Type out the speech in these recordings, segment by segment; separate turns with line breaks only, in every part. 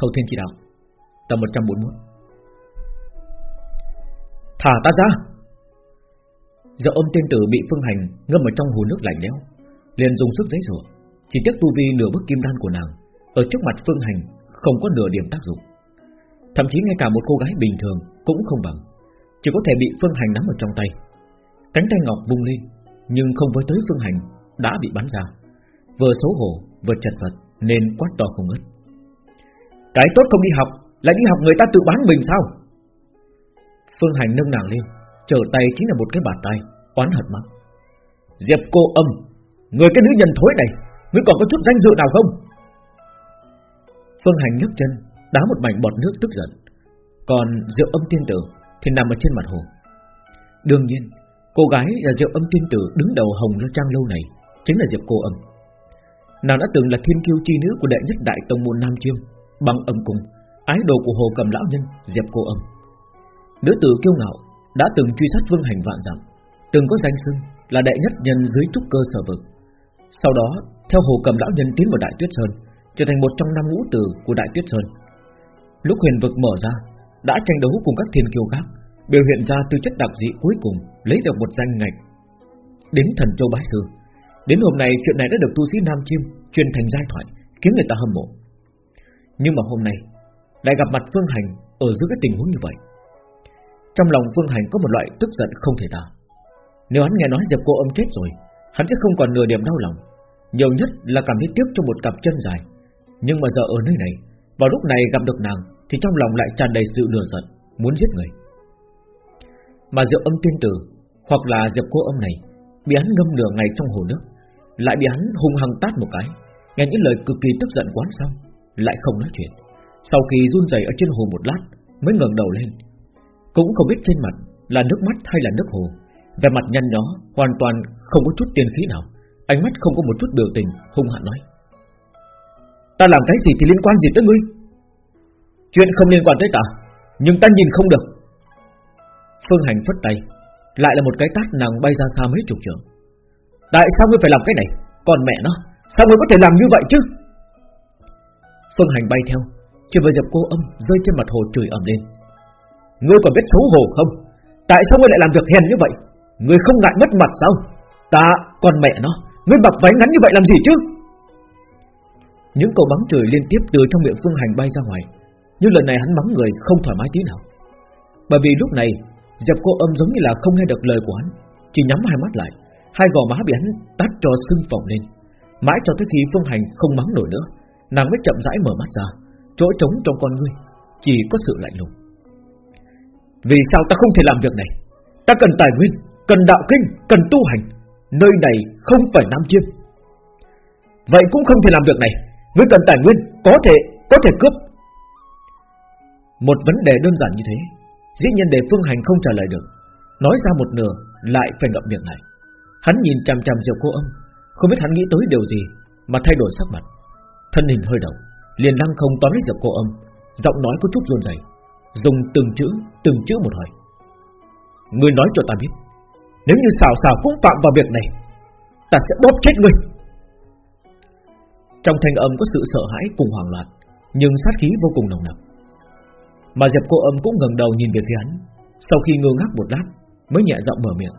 Thâu Thiên Chỉ Đạo. Tập 141 Thả ta ra. Giờ ôm tiên tử bị phương hành ngâm ở trong hồ nước lạnh lẽo, liền dùng sức giấy rủa, Chỉ tiếc tu vi nửa bức kim đan của nàng Ở trước mặt phương hành không có nửa điểm tác dụng. Thậm chí ngay cả một cô gái bình thường Cũng không bằng, Chỉ có thể bị phương hành nắm ở trong tay. Cánh tay ngọc bung lên, Nhưng không với tới phương hành Đã bị bắn ra. Vừa xấu hổ, vừa chật vật, Nên quát to không ngớt. Cái tốt không đi học, Lại đi học người ta tự bán mình sao? Phương hành nâng nàng lên, Trở tay chính là một cái bàn tay Oán hận mắng. Diệp cô âm, Người cái nữ nhân thối này, Ngươi còn có chút danh dự nào không? Phương hành nhấc chân, Đá một mảnh bọt nước tức giận. Còn rượu âm tiên tử Thì nằm ở trên mặt hồ. Đương nhiên, Cô gái là diệp âm tiên tử đứng đầu hồng lo trang lâu này, Chính là Diệp cô âm. Nàng đã từng là thiên kiêu chi nữ của đệ nhất đại tông môn Nam Chiêm. Bằng âm cung, Ái đồ của hồ cầm lão nhân, Diệp cô âm. Nữ tử kiêu ngạo đã từng truy sát vương hành vạn dặm, Từng có danh xưng là đệ nhất nhân dưới trúc cơ sở vực. Sau đó, Theo hồ cầm lão nhân tiến vào Đại Tuyết Sơn, Trở thành một trong năm ngũ tử của Đại Tuyết Sơn. Lúc huyền vực mở ra, Đã tranh đấu cùng các thiên kiêu khác, Biểu hiện ra tư chất đặc dị cuối cùng, Lấy được một danh ngạch. Đến thần châu bái sư, Đến hôm nay chuyện này đã được tu sĩ Nam Chiêm Truyền thành giai thoại, Khiến người ta hâm mộ. Nhưng mà hôm nay, Lại gặp mặt Phương Hành Ở giữa cái tình huống như vậy. Trong lòng Phương Hành có một loại tức giận không thể tả. Nếu hắn nghe nói Diệp cô âm chết rồi, Hắn sẽ không còn nửa điểm đau lòng. Nhiều nhất là cảm thấy tiếc cho một cặp chân dài. Nhưng mà giờ ở nơi này, Vào lúc này gặp được nàng, Thì trong lòng lại tràn đầy sự lừa giận, Muốn giết người. Mà Diệp âm tiên tử, Hoặc là Diệp cô âm này, Bị hắn ngâm nửa ngày trong hồ nước, Lại bị hắn hung hăng tát một cái, Nghe những lời cực kỳ tức giận quán xong lại không nói chuyện. Sau khi run rẩy ở trên hồ một lát, Mới ngẩng đầu lên. Cũng không biết trên mặt là nước mắt hay là nước hồ. Về mặt nhăn nhó, Hoàn toàn không có chút tiên khí nào. Ánh mắt không có một chút biểu tình, Hung hãn nói. Ta làm cái gì thì liên quan gì tới ngươi? Chuyện không liên quan tới ta, Nhưng ta nhìn không được. Phương Hành phất tay, Lại là một cái tát nàng bay ra xa mấy chục trượng. Tại sao ngươi phải làm cái này? Còn mẹ nó, Sao ngươi có thể làm như vậy chứ? Phương Hành bay theo, Chỉ vừa dập cô âm, rơi trên mặt hồ chửi ầm lên. Ngươi còn biết xấu hổ không? Tại sao ngươi lại làm việc hèn như vậy? Ngươi không ngại mất mặt sao? Ta còn mẹ nó, Ngươi mặc váy ngắn như vậy làm gì chứ? Những câu mắng chửi liên tiếp từ trong miệng Phương Hành bay ra ngoài, Nhưng lần này hắn mắng người không thoải mái tí nào. Bởi vì lúc này Diệp cô âm giống như là không nghe được lời của hắn, Chỉ nhắm hai mắt lại, Hai gò má bị hắn tát cho sưng phồng lên. Mãi cho tới khi Phương Hành không mắng nổi nữa Nàng mới chậm rãi mở mắt ra Chỗ trống trong con ngươi Chỉ có sự lạnh lùng. Vì sao ta không thể làm việc này? Ta cần tài nguyên, cần đạo kinh, cần tu hành Nơi này không phải Nam Chiêm. Vậy cũng không thể làm việc này Ngươi cần tài nguyên, có thể, có thể cướp. Một vấn đề đơn giản như thế Dĩ nhiên để Phương Hành không trả lời được. Nói ra một nửa Lại phải ngậm miệng lại. Hắn nhìn chằm chằm Diệp cô âm Không biết hắn nghĩ tới điều gì Mà thay đổi sắc mặt. Thân hình hơi động Liền lăng không tóm lấy Diệu cô âm Giọng nói có chút run rẩy Dùng từng chữ, từng chữ một hỏi Ngươi nói cho ta biết Nếu như xào xào cũng phạm vào việc này Ta sẽ bóp chết ngươi. Trong thanh âm có sự sợ hãi cùng hoảng loạn Nhưng sát khí vô cùng nồng nặc. Mà Diệp cô âm cũng ngẩng đầu nhìn về phía hắn Sau khi ngơ ngác một lát Mới nhẹ giọng mở miệng.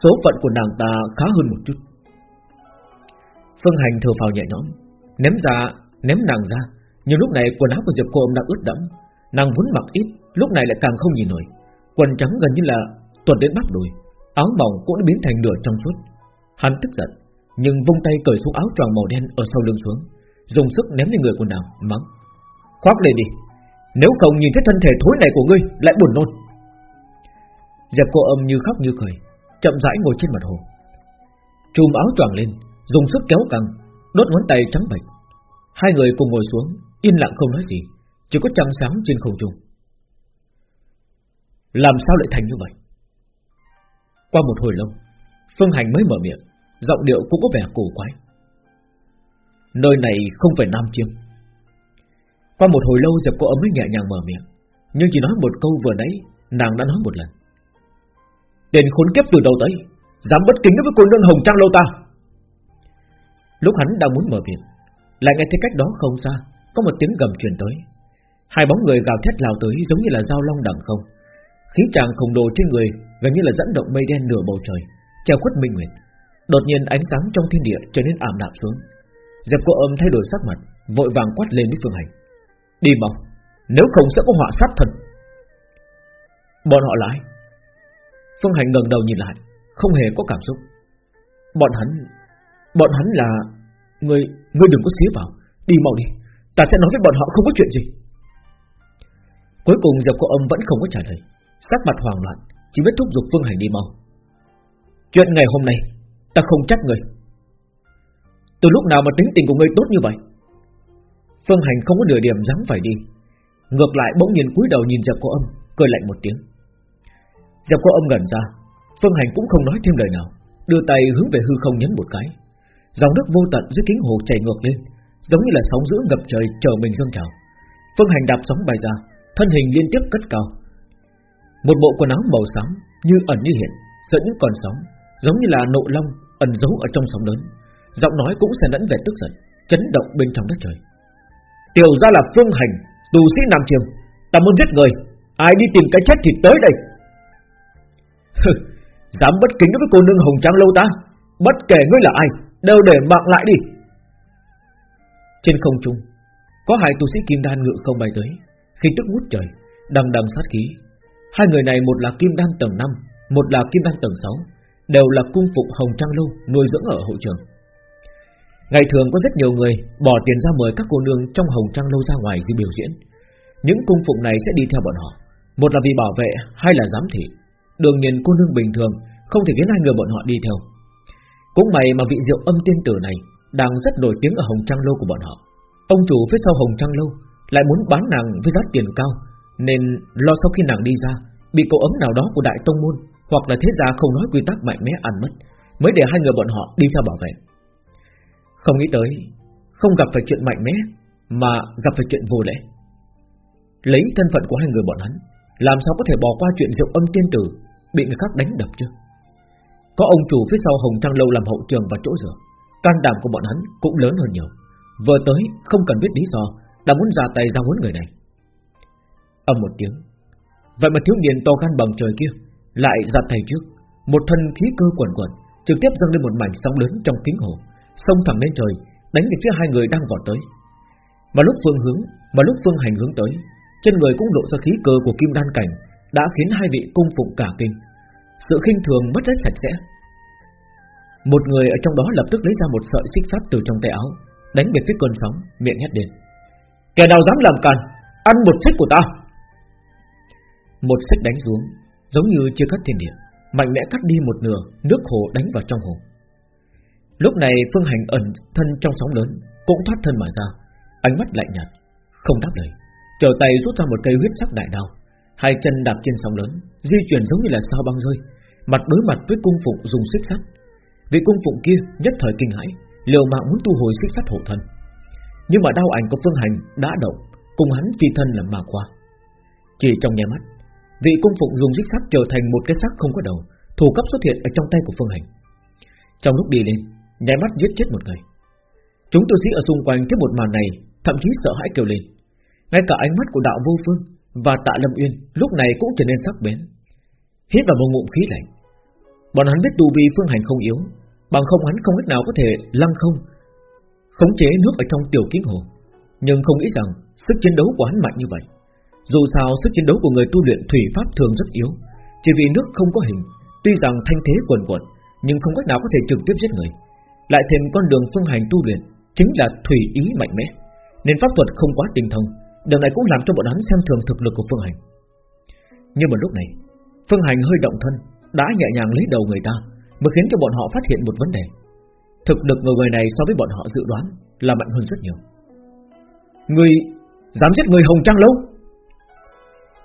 Số phận của nàng ta khá hơn một chút. Phương Hành thở phào nhẹ nhõm Ném ra, ném nàng ra. Nhưng lúc này quần áo của Diệp cô âm đang ướt đẫm. Nàng vốn mặc ít Lúc này lại càng không nhìn nổi. Quần trắng gần như là tuột đến bắp đùi. Áo mỏng cũng đã biến thành nửa trong suốt. Hắn tức giận Nhưng vung tay cởi xuống áo tròn màu đen ở sau lưng xuống. Dùng sức ném lên người của nàng Mắng. Khoác lên đi. Nếu không nhìn thấy thân thể thối này của ngươi Lại buồn nôn. Diệp cô âm như khóc như cười Chậm rãi ngồi trên mặt hồ. Chùm áo choàng lên Dùng sức kéo căng. Đốt ngón tay trắng bệch. Hai người cùng ngồi xuống Yên lặng không nói gì, Chỉ có trăng sáng trên không trung. Làm sao lại thành như vậy? Qua một hồi lâu, Phương Hành mới mở miệng, Giọng điệu cũng có vẻ cổ quái. Nơi này không phải Nam Chiêm. Qua một hồi lâu, Diệp cô ấm mới nhẹ nhàng mở miệng, Nhưng chỉ nói một câu vừa nãy, Nàng đã nói một lần. Tên khốn kiếp từ đầu tới, Dám bất kính với cô nương hồng trang lâu ta. Lúc hắn đang muốn mở miệng, Lại nghe thấy cách đó không xa, Có một tiếng gầm truyền tới. Hai bóng người gào thét lao tới giống như là dao long đằng không. Khí tràng khổng lồ trên người Gần như là dẫn động mây đen nửa bầu trời Treo khuất minh nguyệt. Đột nhiên ánh sáng trong thiên địa trở nên ảm đạm xuống. Diệp cô âm thay đổi sắc mặt, Vội vàng quát lên với Phương Hành. Đi mau, Nếu không sẽ có họa sát thân. Bọn họ lại. Phương Hành ngẩng đầu nhìn lại, Không hề có cảm xúc. Bọn hắn Bọn hắn là Người Người đừng có xía vào. Đi mau đi. Ta sẽ nói với bọn họ không có chuyện gì. Cuối cùng Diệp cô âm vẫn không có trả lời. Sắc mặt hoảng loạn, Chỉ biết thúc giục Phương Hành đi mau. Chuyện ngày hôm nay, Ta không trách người. Từ lúc nào mà tính tình của ngươi tốt như vậy? Phương Hành không có nửa điểm dám phải đi. Ngược lại bỗng nhiên cúi đầu nhìn Diệp cô âm Cười lạnh một tiếng. Diệp cô âm gần ra, Phương Hành cũng không nói thêm lời nào, Đưa tay hướng về hư không nhấn một cái. Dòng nước vô tận dưới kính hồ chảy ngược lên, Giống như là sóng dữ ngập trời chờ mình dâng trào. Phương Hành đạp sóng bay ra, Thân hình liên tiếp cất cao. Một bộ quần áo màu xám Như ẩn như hiện, Dẫn những con sóng, Giống như là nộ long ẩn giấu ở trong sóng lớn. Giọng nói cũng sẽ lẫn về tức giận, Chấn động bên trong đất trời. Tiểu ra là Phương Hành, Tù sĩ Nam Triều, Ta muốn giết người, Ai đi tìm cái chết thì tới đây. Dám bất kính với cô nương Hồng Trang lâu ta, Bất kể ngươi là ai. Đều để mạng lại đi. Trên không trung, Có hai tu sĩ kim đan ngự không bay tới. Khi tức ngút trời Đằng đằng sát khí. Hai người này một là kim đan tầng 5 Một là kim đan tầng 6 Đều là cung phục Hồng Trang Lâu, Nuôi dưỡng ở hội trường. Ngày thường có rất nhiều người Bỏ tiền ra mời các cô nương trong Hồng Trang Lâu ra ngoài đi biểu diễn. Những cung phục này sẽ đi theo bọn họ. Một là vì bảo vệ, Hai là giám thị. Đương nhiên cô nương bình thường, Không thể khiến hai người bọn họ đi theo. Cũng may mà vị rượu âm tiên tử này Đang rất nổi tiếng ở Hồng Trăng Lâu của bọn họ. Ông chủ phía sau Hồng Trăng Lâu Lại muốn bán nàng với giá tiền cao, Nên lo sau khi nàng đi ra, Bị cậu ấm nào đó của Đại Tông Môn Hoặc là thế gia không nói quy tắc mạnh mẽ ăn mất, Mới để hai người bọn họ đi theo bảo vệ. Không nghĩ tới, Không gặp phải chuyện mạnh mẽ, Mà gặp phải chuyện vô lễ. Lấy thân phận của hai người bọn hắn, Làm sao có thể bỏ qua chuyện rượu âm tiên tử Bị người khác đánh đập chứ? Có ông chủ phía sau Hồng trang Lâu làm hậu trường và chỗ rửa Can đảm của bọn hắn cũng lớn hơn nhiều. Vừa tới, không cần biết lý do, Đã muốn ra tay ra huấn người này. Âm một tiếng. Vậy mà thiếu niên to gan bằng trời kia, Lại ra tay trước. Một thân khí cơ quẩn quẩn Trực tiếp dâng lên một mảnh sóng lớn trong kính hồ, Xông thẳng lên trời, Đánh về phía hai người đang vọt tới. Mà lúc phương hướng, Mà lúc phương hành hướng tới, Trên người cũng lộ ra khí cơ của kim đan cảnh, đã khiến hai vị cung phụng cả kinh. Sự khinh thường mất rất sạch sẽ. Một người ở trong đó lập tức lấy ra một sợi xích sắt từ trong tay áo, đánh về phía cơn sóng, miệng hét lên: "Kẻ nào dám làm càn, ăn một xích của ta!" Một xích đánh xuống, giống như chưa cắt thiên địa, mạnh mẽ cắt đi một nửa nước hồ đánh vào trong hồ. Lúc này Phương Hành ẩn thân trong sóng lớn, cũng thoát thân mà ra, ánh mắt lạnh nhạt, không đáp lời, trở tay rút ra một cây huyết sắc đại đao, Hai chân đạp trên sóng lớn, Di chuyển giống như là sao băng rơi. Mặt đối mặt với cung phụng dùng xích sắt. Vị cung phụng kia nhất thời kinh hãi, Liều mạng muốn tu hồi xích sắt hộ thân. Nhưng mà đau ảnh của Phương Hành đã động, Cùng hắn phi thân là mà qua Chỉ trong nháy mắt, Vị cung phụng dùng xích sắt trở thành một cái xác không có đầu, Thủ cấp xuất hiện ở trong tay của Phương Hành. Trong lúc đi lên, Nháy mắt giết chết một người. Chúng tu sĩ ở xung quanh thấy một màn này, Thậm chí sợ hãi kêu lên. Ngay cả ánh mắt của đạo vô phương và Tạ Lâm Uyên lúc này cũng trở nên sắc bén. Hít vào một ngụm khí lạnh. Bọn hắn biết tu vi phương hành không yếu Bằng không hắn không cách nào có thể lăng không Khống chế nước ở trong tiểu kiến hồ. Nhưng không nghĩ rằng Sức chiến đấu của hắn mạnh như vậy. Dù sao sức chiến đấu của người tu luyện thủy pháp thường rất yếu Chỉ vì nước không có hình. Tuy rằng thanh thế quần quật, Nhưng không cách nào có thể trực tiếp giết người. Lại thêm con đường phương hành tu luyện Chính là thủy ý mạnh mẽ Nên pháp thuật không quá tinh thông. Điều này cũng làm cho bọn hắn xem thường thực lực của Phương Hành. Nhưng mà lúc này, Phương Hành hơi động thân, Đã nhẹ nhàng lấy đầu người ta, Mới khiến cho bọn họ phát hiện một vấn đề. Thực lực người người này so với bọn họ dự đoán Là mạnh hơn rất nhiều. Người dám giết người Hồng Trang lâu?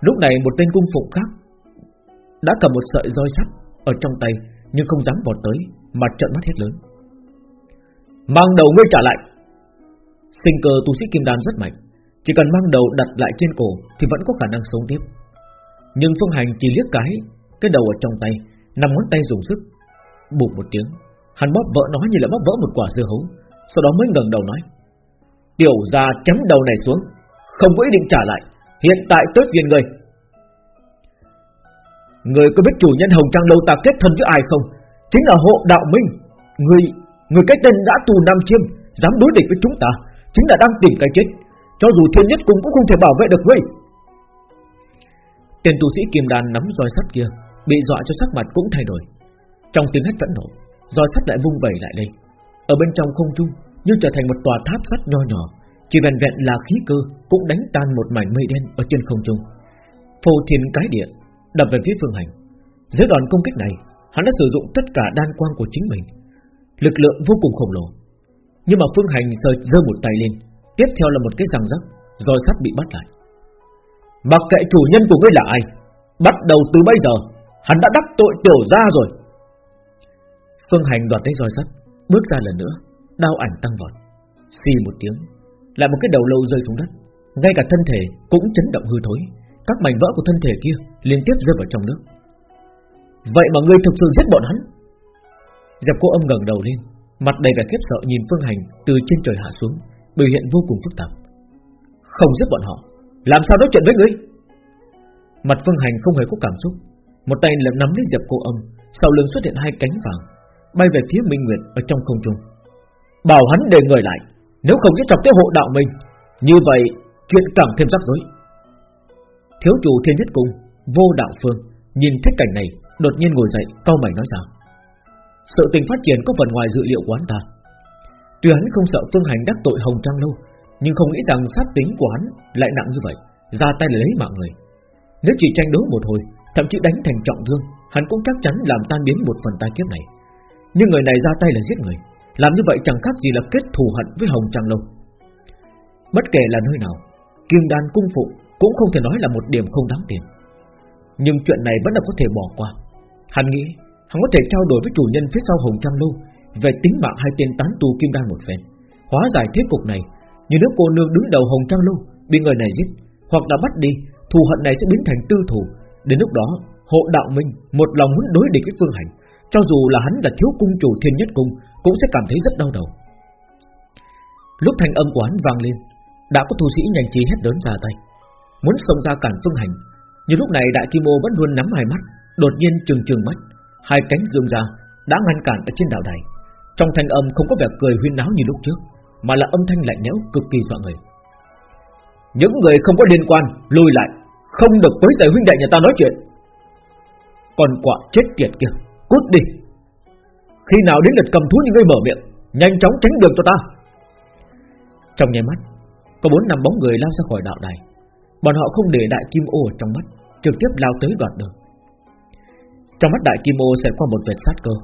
Lúc này một tên cung phụng khác Đã cầm một sợi roi sắt Ở trong tay, nhưng không dám vọt tới, Mà trợn mắt hết lớn. Mang đầu ngươi trả lại. Sinh cơ tu sĩ kim đan rất mạnh chỉ cần mang đầu đặt lại trên cổ Thì vẫn có khả năng sống tiếp. Nhưng Phương Hành chỉ liếc cái Cái đầu ở trong tay Nằm ngón tay dùng sức Bụp một tiếng. Hắn bóp vỡ nó như là bóp vỡ một quả dưa hấu Sau đó mới ngẩng đầu nói Tiểu gia chém đầu này xuống Không có ý định trả lại. Hiện tại tới viên người. Người có biết chủ nhân Hồng Trang Lâu ta kết thân với ai không? Chính là hộ đạo minh. Người, người cái tên đã tù Nam Chiêm Dám đối địch với chúng ta Chính là đang tìm cái chết. Cho dù thiên nhất cùng cũng không thể bảo vệ được ngươi. Tên tu sĩ kim đàn nắm roi sắt kia Bị dọa cho sắc mặt cũng thay đổi. Trong tiếng hét phẫn nộ, roi sắt lại vung vẩy lại đây Ở bên trong không trung, Như trở thành một tòa tháp sắt nho nhỏ, Chỉ vẹn vẹn là khí cơ Cũng đánh tan một mảnh mây đen ở trên không trung. Phô thiên cái địa, Đập về phía phương hành. Dưới đòn công kích này, Hắn đã sử dụng tất cả đan quang của chính mình. Lực lượng vô cùng khổng lồ. Nhưng mà phương hành giơ một tay lên Tiếp theo là một cái răng rắc roi sắt bị bắt lại. Mặc kệ chủ nhân của ngươi là ai, Bắt đầu từ bây giờ, Hắn đã đắc tội tiểu ra rồi. Phương Hành đoạt lấy roi sắt, Bước ra lần nữa, Đao ảnh tăng vọt. Xì một tiếng, Lại một cái đầu lâu rơi xuống đất. Ngay cả thân thể cũng chấn động hư thối. Các mảnh vỡ của thân thể kia liên tiếp rơi vào trong nước. Vậy mà ngươi thực sự giết bọn hắn? Dẹp cô âm ngẩng đầu lên, Mặt đầy vẻ khiếp sợ nhìn Phương Hành Từ trên trời hạ xuống. Biểu hiện vô cùng phức tạp. Không giết bọn họ, Làm sao nói chuyện với ngươi Mặt Phương Hành không hề có cảm xúc. Một tay lật nắm lấy dẹp cô âm, Sau lưng xuất hiện hai cánh vàng, Bay về phía Minh Nguyệt ở trong không trung. Bảo hắn để người lại, Nếu không sẽ chọc tới hộ đạo mình. Như vậy, chuyện càng thêm rắc rối. Thiếu chủ thiên nhất cung, Vô đạo phương, Nhìn thấy cảnh này, Đột nhiên ngồi dậy, cau mày nói rằng, Sự tình phát triển có phần ngoài dự liệu của hắn ta. Tuy hắn không sợ phương hành đắc tội hồng trang lâu, Nhưng không nghĩ rằng sát tính của hắn Lại nặng như vậy, Ra tay lấy mạng người. Nếu chỉ tranh đấu một hồi, Thậm chí đánh thành trọng thương, Hắn cũng chắc chắn làm tan biến một phần tai kiếp này. Nhưng người này ra tay là giết người, Làm như vậy chẳng khác gì là kết thù hận với hồng trang lâu. Bất kể là nơi nào Kim đan cung phụ Cũng không thể nói là một điểm không đáng tiền. Nhưng chuyện này vẫn là có thể bỏ qua. Hắn nghĩ, Hắn có thể trao đổi với chủ nhân phía sau hồng trang lâu về tính mạng hai tên tán tu kim đan một phen. Hóa giải thế cục này, như nếu cô nương đứng đầu hồng trang lâu, Bị người này giết, Hoặc đã bắt đi, Thù hận này sẽ biến thành tư thù. Đến lúc đó, hộ đạo minh Một lòng muốn đối địch với phương hành. Cho dù là hắn là thiếu cung chủ thiên nhất cung, Cũng sẽ cảm thấy rất đau đầu. Lúc thanh âm của hắn vang lên, Đã có tu sĩ nhanh trí hét lớn ra tay. Muốn xông ra cản phương hành, Nhưng lúc này đại kim ô vẫn luôn nắm hai mắt, Đột nhiên trừng trừng mắt. Hai cánh dương ra, đã ngăn cản ở trên đảo đài. Trong thanh âm không có vẻ cười huyên náo như lúc trước, Mà là âm thanh lạnh lẽo cực kỳ dọa người. Những người không có liên quan, Lùi lại, Không được quấy rầy huynh đệ nhà ta nói chuyện. Còn quả chết tiệt kia, Cút đi. Khi nào đến lượt cầm thú như ngươi mở miệng, Nhanh chóng tránh đường cho ta. Trong nháy mắt, Có bốn năm bóng người lao ra khỏi đạo đài. Bọn họ không để đại kim ô ở trong mắt, Trực tiếp lao tới đoạn đường Trong mắt đại kim ô sẽ qua một vệt sát cơ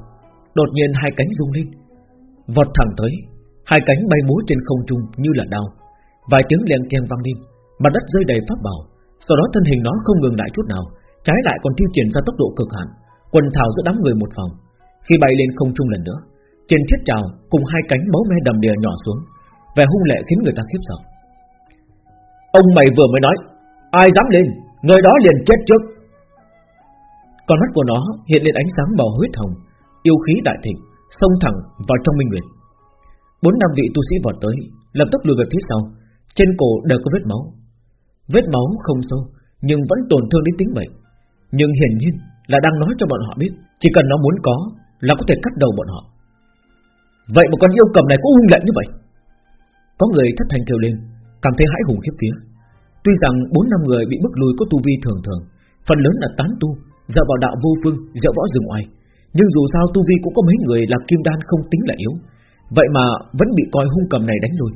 Đột nhiên hai cánh rung lên. Vọt thẳng tới, Hai cánh bay múa trên không trung như là đao. Vài tiếng len keng vang lên, Mặt đất rơi đầy pháp bảo. Sau đó thân hình nó không ngừng lại chút nào, Trái lại còn tiêu triển ra tốc độ cực hạn, Quần thảo giữa đám người một phòng Khi bay lên không trung lần nữa, Trên thiết trào cùng hai cánh máu me đầm đìa nhỏ xuống, Vẻ hung lệ khiến người ta khiếp sợ. Ông mày vừa mới nói, Ai dám lên, Người đó liền chết trước. Con mắt của nó hiện lên ánh sáng màu huyết hồng Yêu khí đại thịnh Xông thẳng vào trong minh nguyệt. Bốn năm vị tu sĩ vọt tới Lập tức lùi về phía sau. Trên cổ đều có vết máu. Vết máu không sâu Nhưng vẫn tổn thương đến tính mệnh. Nhưng hiển nhiên là đang nói cho bọn họ biết Chỉ cần nó muốn có Là có thể cắt đầu bọn họ. Vậy mà con yêu cầm này cũng hung lệ như vậy? Có người thất thành kêu lên Cảm thấy hãi hùng khiếp phía Tuy rằng bốn năm người bị bức lùi có tu vi thường thường Phần lớn là tán tu Dạo vào đạo vô phương, dạo võ rừng oai. Nhưng dù sao tu vi cũng có mấy người là kim đan không tính là yếu. Vậy mà vẫn bị coi hung cầm này đánh lui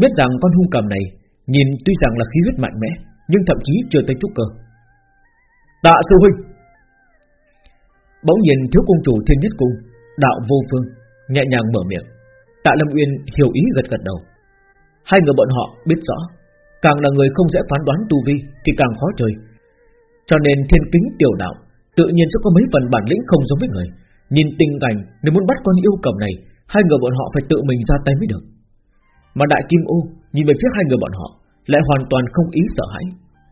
Biết rằng con hung cầm này Nhìn tuy rằng là khí huyết mạnh mẽ, Nhưng thậm chí chưa tới chút cơ. Tạ sư huynh! Bỗng nhìn thiếu cung chủ thiên nhất cung, Đạo vô phương, Nhẹ nhàng mở miệng. Tạ Lâm Uyên hiểu ý gật gật đầu. Hai người bọn họ biết rõ, Càng là người không dễ phán đoán tu vi Thì càng khó chơi Cho nên thiên kính tiểu đạo Tự nhiên sẽ có mấy phần bản lĩnh không giống với người. Nhìn tình cảnh, Nếu muốn bắt con yêu cầm này, Hai người bọn họ phải tự mình ra tay mới được. Mà đại kim ô, nhìn về phía hai người bọn họ, Lại hoàn toàn không ý sợ hãi.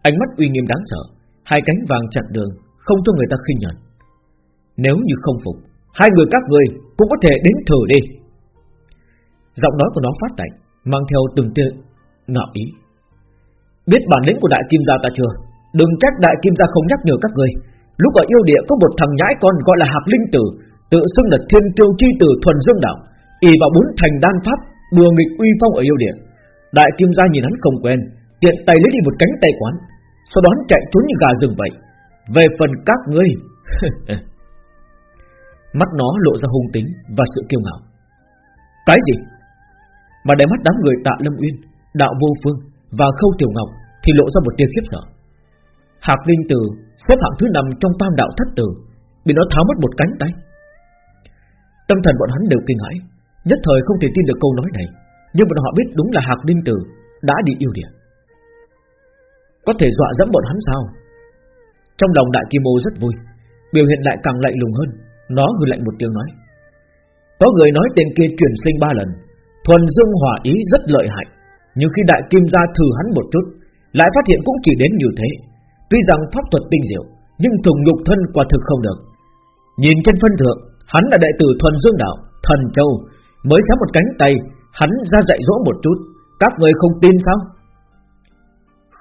Ánh mắt uy nghiêm đáng sợ, Hai cánh vàng chặn đường, Không cho người ta khinh nhẫn. Nếu như không phục, Hai người các người cũng có thể đến thử đi. Giọng nói của nó phát tạnh, Mang theo từng tia ngạo ý. Biết bản lĩnh của đại kim gia ta chưa? Đừng trách đại kim gia không nhắc nhở các người. Lúc ở yêu địa có một thằng nhãi con gọi là Hạc Linh Tử, Tự xưng là thiên tiêu chi tử thuần dương đạo. Ỷ vào bốn thành đan pháp, đùa nghịch uy phong ở yêu địa. Đại kim gia nhìn hắn không quen, Tiện tay lấy đi một cánh tay quán, Sau đó chạy trốn như gà rừng vậy. Về phần các ngươi, Mắt nó lộ ra hung tính Và sự kiêu ngạo. Cái gì? Mà để mắt đám người tạ Lâm Uyên, Đạo Vô Phương và Khâu Tiểu Ngọc Thì lộ ra một tia khiếp sợ. Hạc Linh Tử xếp hạng thứ năm trong tam đạo thất tử, Bị nó tháo mất một cánh tay. Tâm thần bọn hắn đều kinh hãi, Nhất thời không thể tin được câu nói này, Nhưng bọn họ biết đúng là Hạc Linh Tử Đã đi yêu địa Có thể dọa dẫm bọn hắn sao? Trong lòng Đại Kim Ô rất vui, Biểu hiện lại càng lạnh lùng hơn, Nó hư lạnh một tiếng nói. Có người nói tên kia chuyển sinh ba lần, Thuần dương hỏa ý rất lợi hại, Nhưng khi Đại Kim ra thử hắn một chút, Lại phát hiện cũng chỉ đến như thế. Tuy rằng pháp thuật tinh diệu, Nhưng thùng nhục thân quả thực không được. Nhìn trên phân thượng, Hắn là đệ tử thuần dương đạo, Thần châu. Mới sắm một cánh tay, Hắn ra dạy dỗ một chút. Các người không tin sao?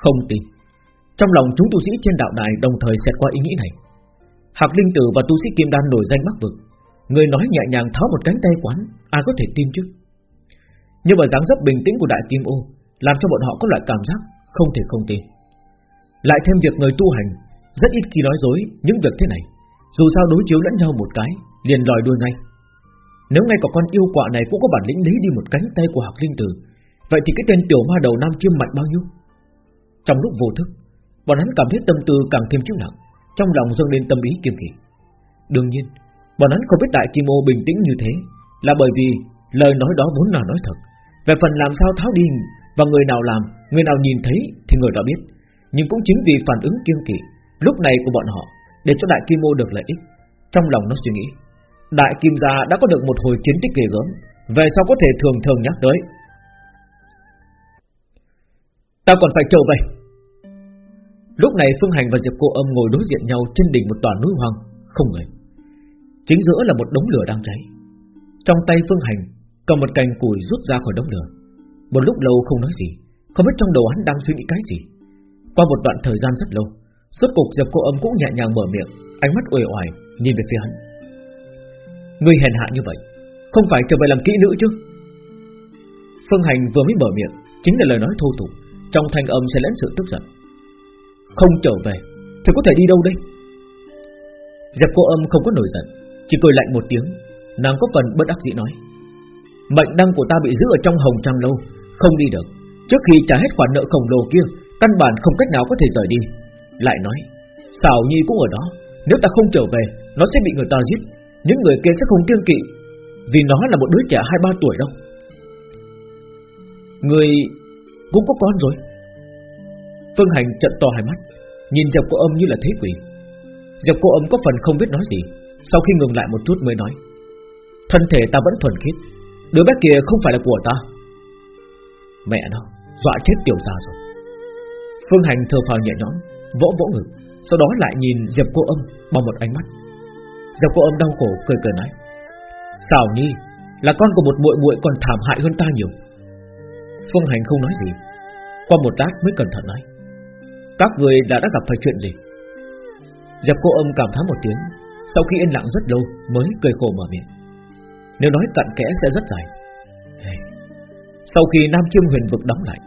Không tin. Trong lòng chúng tu sĩ trên đạo đài Đồng thời xét qua ý nghĩ này. Hạc Linh Tử và tu sĩ Kim Đan nổi danh bắc vực. Người nói nhẹ nhàng tháo một cánh tay quán, Ai có thể tin chứ? Nhưng mà dáng dấp bình tĩnh của Đại Kim Ô Làm cho bọn họ có loại cảm giác Không thể không tin lại thêm việc người tu hành, Rất ít khi nói dối những việc thế này. Dù sao đối chiếu lẫn nhau một cái, Liền lòi đuôi ngay. Nếu ngay cả con yêu quạ này cũng có bản lĩnh lấy đi một cánh tay của Hạc Linh Tử, Vậy thì cái tên tiểu ma đầu nam chiêm mạnh bao nhiêu? Trong lúc vô thức, Bọn hắn cảm thấy tâm tư càng thêm chịu nặng Trong lòng dâng lên tâm ý kiềm kỵ. Đương nhiên, Bọn hắn không biết đại kim ô bình tĩnh như thế, Là bởi vì lời nói đó vốn là nói thật. Về phần làm sao tháo đi Và người nào làm, Người nào nhìn thấy thì người đó biết nhưng cũng chính vì phản ứng kiêng kỵ Lúc này của bọn họ Để cho Đại Kim mô được lợi ích. Trong lòng nó suy nghĩ, Đại Kim Gia đã có được một hồi chiến tích ghê gớm, Về sau có thể thường thường nhắc tới. Ta còn phải trở về. Lúc này Phương Hành và Diệp Cô Âm ngồi đối diện nhau Trên đỉnh một tòa núi hoang, Không người. Chính giữa là một đống lửa đang cháy. Trong tay Phương Hành Cầm một cành củi rút ra khỏi đống lửa. Một lúc lâu không nói gì, Không biết trong đầu hắn đang suy nghĩ cái gì qua một đoạn thời gian rất lâu, Suốt cục Diệp cô âm cũng nhẹ nhàng mở miệng, Ánh mắt uể oải nhìn về phía hắn. Ngươi hèn hạ như vậy, Không phải trở về làm kỹ nữ chứ? Phương Hành vừa mới mở miệng, Chính là lời nói thô tục, Trong thanh âm sẽ lẫn sự tức giận. Không trở về Thì có thể đi đâu đây? Diệp cô âm không có nổi giận, Chỉ cười lạnh một tiếng, Nàng có phần bất đắc dĩ nói. Mệnh đăng của ta bị giữ ở trong hồng trăng lâu, Không đi được, Trước khi trả hết khoản nợ khổng lồ kia Căn bản không cách nào có thể rời đi. Lại nói Xảo Nhi cũng ở đó, Nếu ta không trở về, Nó sẽ bị người ta giết, Những người kia sẽ không kiêng kỵ, Vì nó là một đứa trẻ 2-3 tuổi đâu. Người cũng có con rồi. Phương Hành trận to hai mắt, Nhìn Diệp cô âm như là thế quỷ. Diệp cô âm có phần không biết nói gì, Sau khi ngừng lại một chút mới nói, Thân thể ta vẫn thuần khiết, Đứa bé kia không phải là của ta. Mẹ nó, Dọa chết tiểu già rồi. Phương Hành thở phào nhẹ nhõm, vỗ vỗ ngực, sau đó lại nhìn Diệp Cô Âm bằng một ánh mắt. Diệp Cô Âm đau khổ cười cười nói: "Sảo Nhi là con của một muội muội còn thảm hại hơn ta nhiều." Phương Hành không nói gì, qua một lát mới cẩn thận nói: "Các người đã đã gặp phải chuyện gì?" Diệp Cô Âm cảm thán một tiếng, sau khi yên lặng rất lâu mới cười khổ mở miệng. Nếu nói cặn kẽ sẽ rất dài. Sau khi Nam Chiêm Huyền vực đóng lại,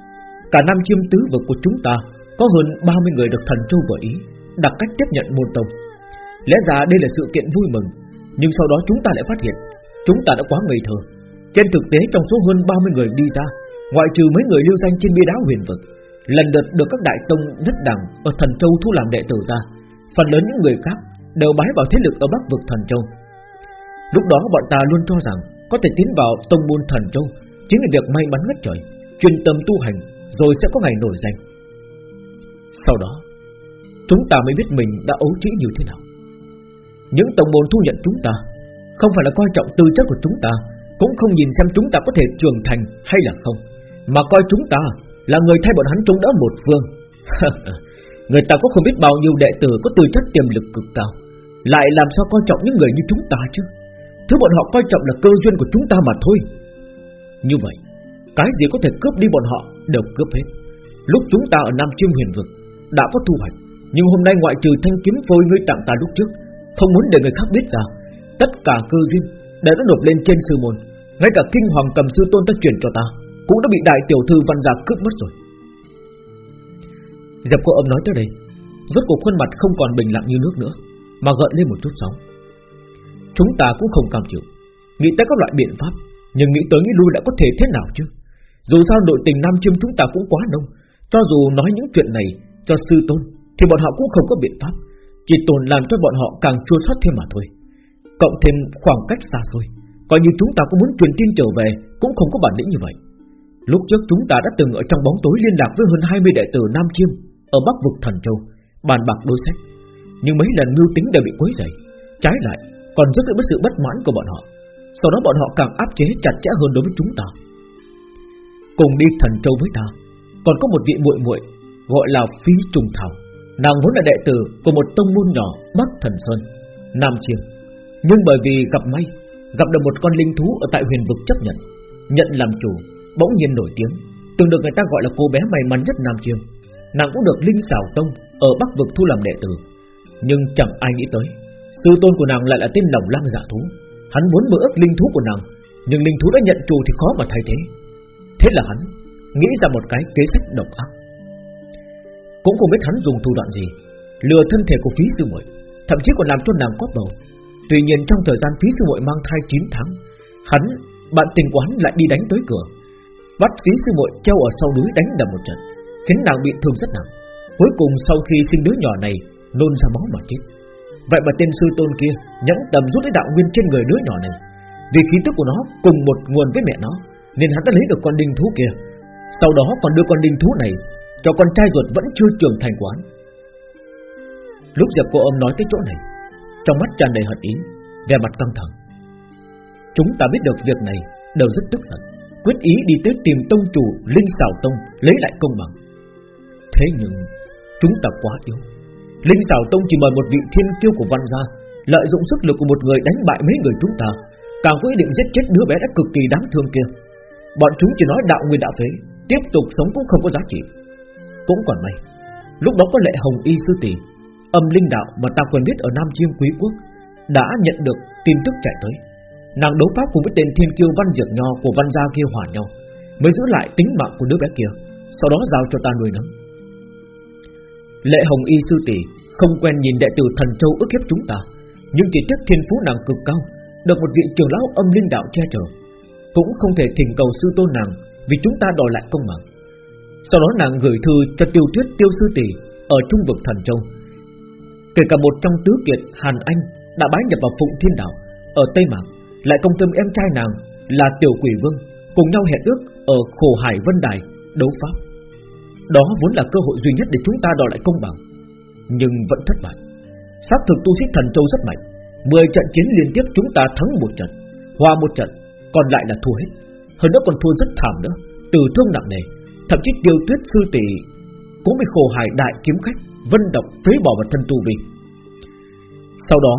Cả Nam chiêm tứ vực của chúng ta có hơn 30 người được thần châu vừa ý, Đặt cách tiếp nhận môn tông. Lẽ ra đây là sự kiện vui mừng, Nhưng sau đó chúng ta lại phát hiện, Chúng ta đã quá ngây thơ. Trên thực tế, trong số hơn 30 người đi ra, Ngoại trừ mấy người lưu danh trên bia đá huyền vực, Lần lượt được các đại tông nhất đẳng Ở thần châu thu làm đệ tử ra. Phần lớn những người khác đều bái vào thế lực ở bắc vực thần châu. Lúc đó bọn ta luôn cho rằng Có thể tiến vào tông môn thần châu Chính là việc may mắn ngất trời, Chuyên tâm tu hành, rồi sẽ có ngày nổi danh. Sau đó, Chúng ta mới biết mình đã ấu trĩ như thế nào. Những tổng môn thu nhận chúng ta Không phải là coi trọng tư chất của chúng ta, Cũng không nhìn xem chúng ta có thể trưởng thành hay là không, Mà coi chúng ta Là người thay bọn hắn chống đỡ một phương. Người ta có không biết bao nhiêu đệ tử Có tư chất tiềm lực cực cao, Lại làm sao coi trọng những người như chúng ta chứ? Thứ bọn họ coi trọng là cơ duyên của chúng ta mà thôi. Như vậy, Cái gì có thể cướp đi bọn họ Đều cướp hết. Lúc chúng ta ở Nam Chiêm huyền vực đã có thu hoạch. Nhưng hôm nay ngoại trừ thanh kiếm phôi ngươi tặng ta lúc trước, Không muốn để người khác biết ra Tất cả cơ duyên Đều đã nộp lên trên sư môn. Ngay cả kinh hoàng cầm sư tôn ta chuyển cho ta, Cũng đã bị đại tiểu thư văn gia cướp mất rồi. Dẹp cô âm nói tới đây, Rốt cuộc khuôn mặt không còn bình lặng như nước nữa, Mà gợn lên một chút sóng. Chúng ta cũng không cam chịu. Nghĩ tới các loại biện pháp, Nhưng nghĩ tới nghĩ lui lại có thể thế nào chứ? Dù sao nội tình Nam Chiêm chúng ta cũng quá nông, Cho dù nói những chuyện này cho sư tôn, Thì bọn họ cũng không có biện pháp. Chỉ tồn làm cho bọn họ càng chua xót thêm mà thôi. Cộng thêm khoảng cách xa xôi, Coi như chúng ta có muốn truyền tin trở về, Cũng không có bản lĩnh như vậy. Lúc trước chúng ta đã từng ở trong bóng tối liên lạc với hơn 20 đệ tử Nam Chiêm Ở Bắc vực Thần Châu, Bàn bạc đối sách. Nhưng mấy lần mưu tính đều bị quấy rầy. Trái lại, còn rất với sự bất mãn của bọn họ. Sau đó bọn họ càng áp chế chặt chẽ hơn đối với chúng ta. Cùng đi Thần Châu với ta, Còn có một vị muội muội Gọi là phí Trùng Thảo. Nàng vốn là đệ tử của một tông môn nhỏ, Bắc Thần Sơn, Nam Chiêm Nhưng bởi vì gặp may, Gặp được một con linh thú ở tại huyền vực chấp nhận Nhận làm chủ, Bỗng nhiên nổi tiếng, Từng được người ta gọi là cô bé may mắn nhất Nam Chiêm Nàng cũng được Linh xảo Tông Ở Bắc vực thu làm đệ tử. Nhưng chẳng ai nghĩ tới, Sư tôn của nàng lại là tên lòng lang giả thú. Hắn muốn mơ ước linh thú của nàng, Nhưng linh thú đã nhận chủ thì khó mà thay thế. Thế là hắn Nghĩ ra một cái kế sách độc ác. Cũng không biết hắn dùng thủ đoạn gì Lừa thân thể của phí sư muội Thậm chí còn làm cho nàng có bầu. Tuy nhiên trong thời gian phí sư muội mang thai 9 tháng Hắn, bạn tình quán lại đi đánh tới cửa. Bắt phí sư muội treo ở sau núi đánh đầm một trận Khiến nàng bị thương rất nặng. Cuối cùng sau khi sinh đứa nhỏ này Nôn ra máu mà chết. Vậy mà tên sư tôn kia nhẫn tầm rút lấy đạo nguyên trên người đứa nhỏ này. Vì khí tức của nó cùng một nguồn với mẹ nó Nên hắn đã lấy được con đinh thú kia. Sau đó còn đưa con đinh thú này cho con trai ruột vẫn chưa trưởng thành quán Lúc Diệp cô âm nói tới chỗ này, Trong mắt tràn đầy hận ý Về mặt căng thẳng. Chúng ta biết được việc này, Đều rất tức giận, Quyết ý đi tới tìm tông chủ Linh xảo tông, Lấy lại công bằng. Thế nhưng, Chúng ta quá yếu. Linh xảo tông chỉ mời một vị thiên kiêu của văn gia, Lợi dụng sức lực của một người đánh bại mấy người chúng ta, Càng quyết định giết chết đứa bé đã cực kỳ đáng thương kia. Bọn chúng chỉ nói đạo nguyên đạo phế, Tiếp tục sống cũng không có giá trị. Cũng còn may. Lúc đó có lệ hồng y sư tỷ Âm linh đạo mà ta quen biết ở Nam Chiêm Quý Quốc Đã nhận được tin tức chạy tới. Nàng đấu pháp cùng với tên thiên kiêu văn dược nho Của văn gia kia hòa nhau Mới giữ lại tính mạng của đứa bé kia Sau đó giao cho ta nuôi nấng. Lệ Hồng Y sư tỷ không quen nhìn đệ tử thần châu ức hiếp chúng ta, nhưng chỉ tiếc thiên phú nàng cực cao, được một vị trưởng lão âm linh đạo che chở, cũng không thể thỉnh cầu sư tôn nàng vì chúng ta đòi lại công bằng. Sau đó nàng gửi thư cho Tiêu Tuyết Tiêu sư tỷ ở trung vực thần châu. Kể cả một trong tứ kiệt Hàn Anh đã bái nhập vào Phụng Thiên Đạo ở Tây Mạc, lại công tâm em trai nàng là Tiểu Quỷ Vương cùng nhau hẹn ước ở Khổ Hải Vân Đài đấu pháp. Đó vốn là cơ hội duy nhất để chúng ta đòi lại công bằng Nhưng vẫn thất bại Sát thực tu sĩ thần châu rất mạnh Mười trận chiến liên tiếp chúng ta thắng một trận Hòa một trận Còn lại là thua hết Hơn nữa còn thua rất thảm nữa Từ thương nặng nề Thậm chí tiêu tuyết sư tỷ Cũng bị khổ hại đại kiếm khách Vân độc phế bỏ vào thân tu vi. Sau đó,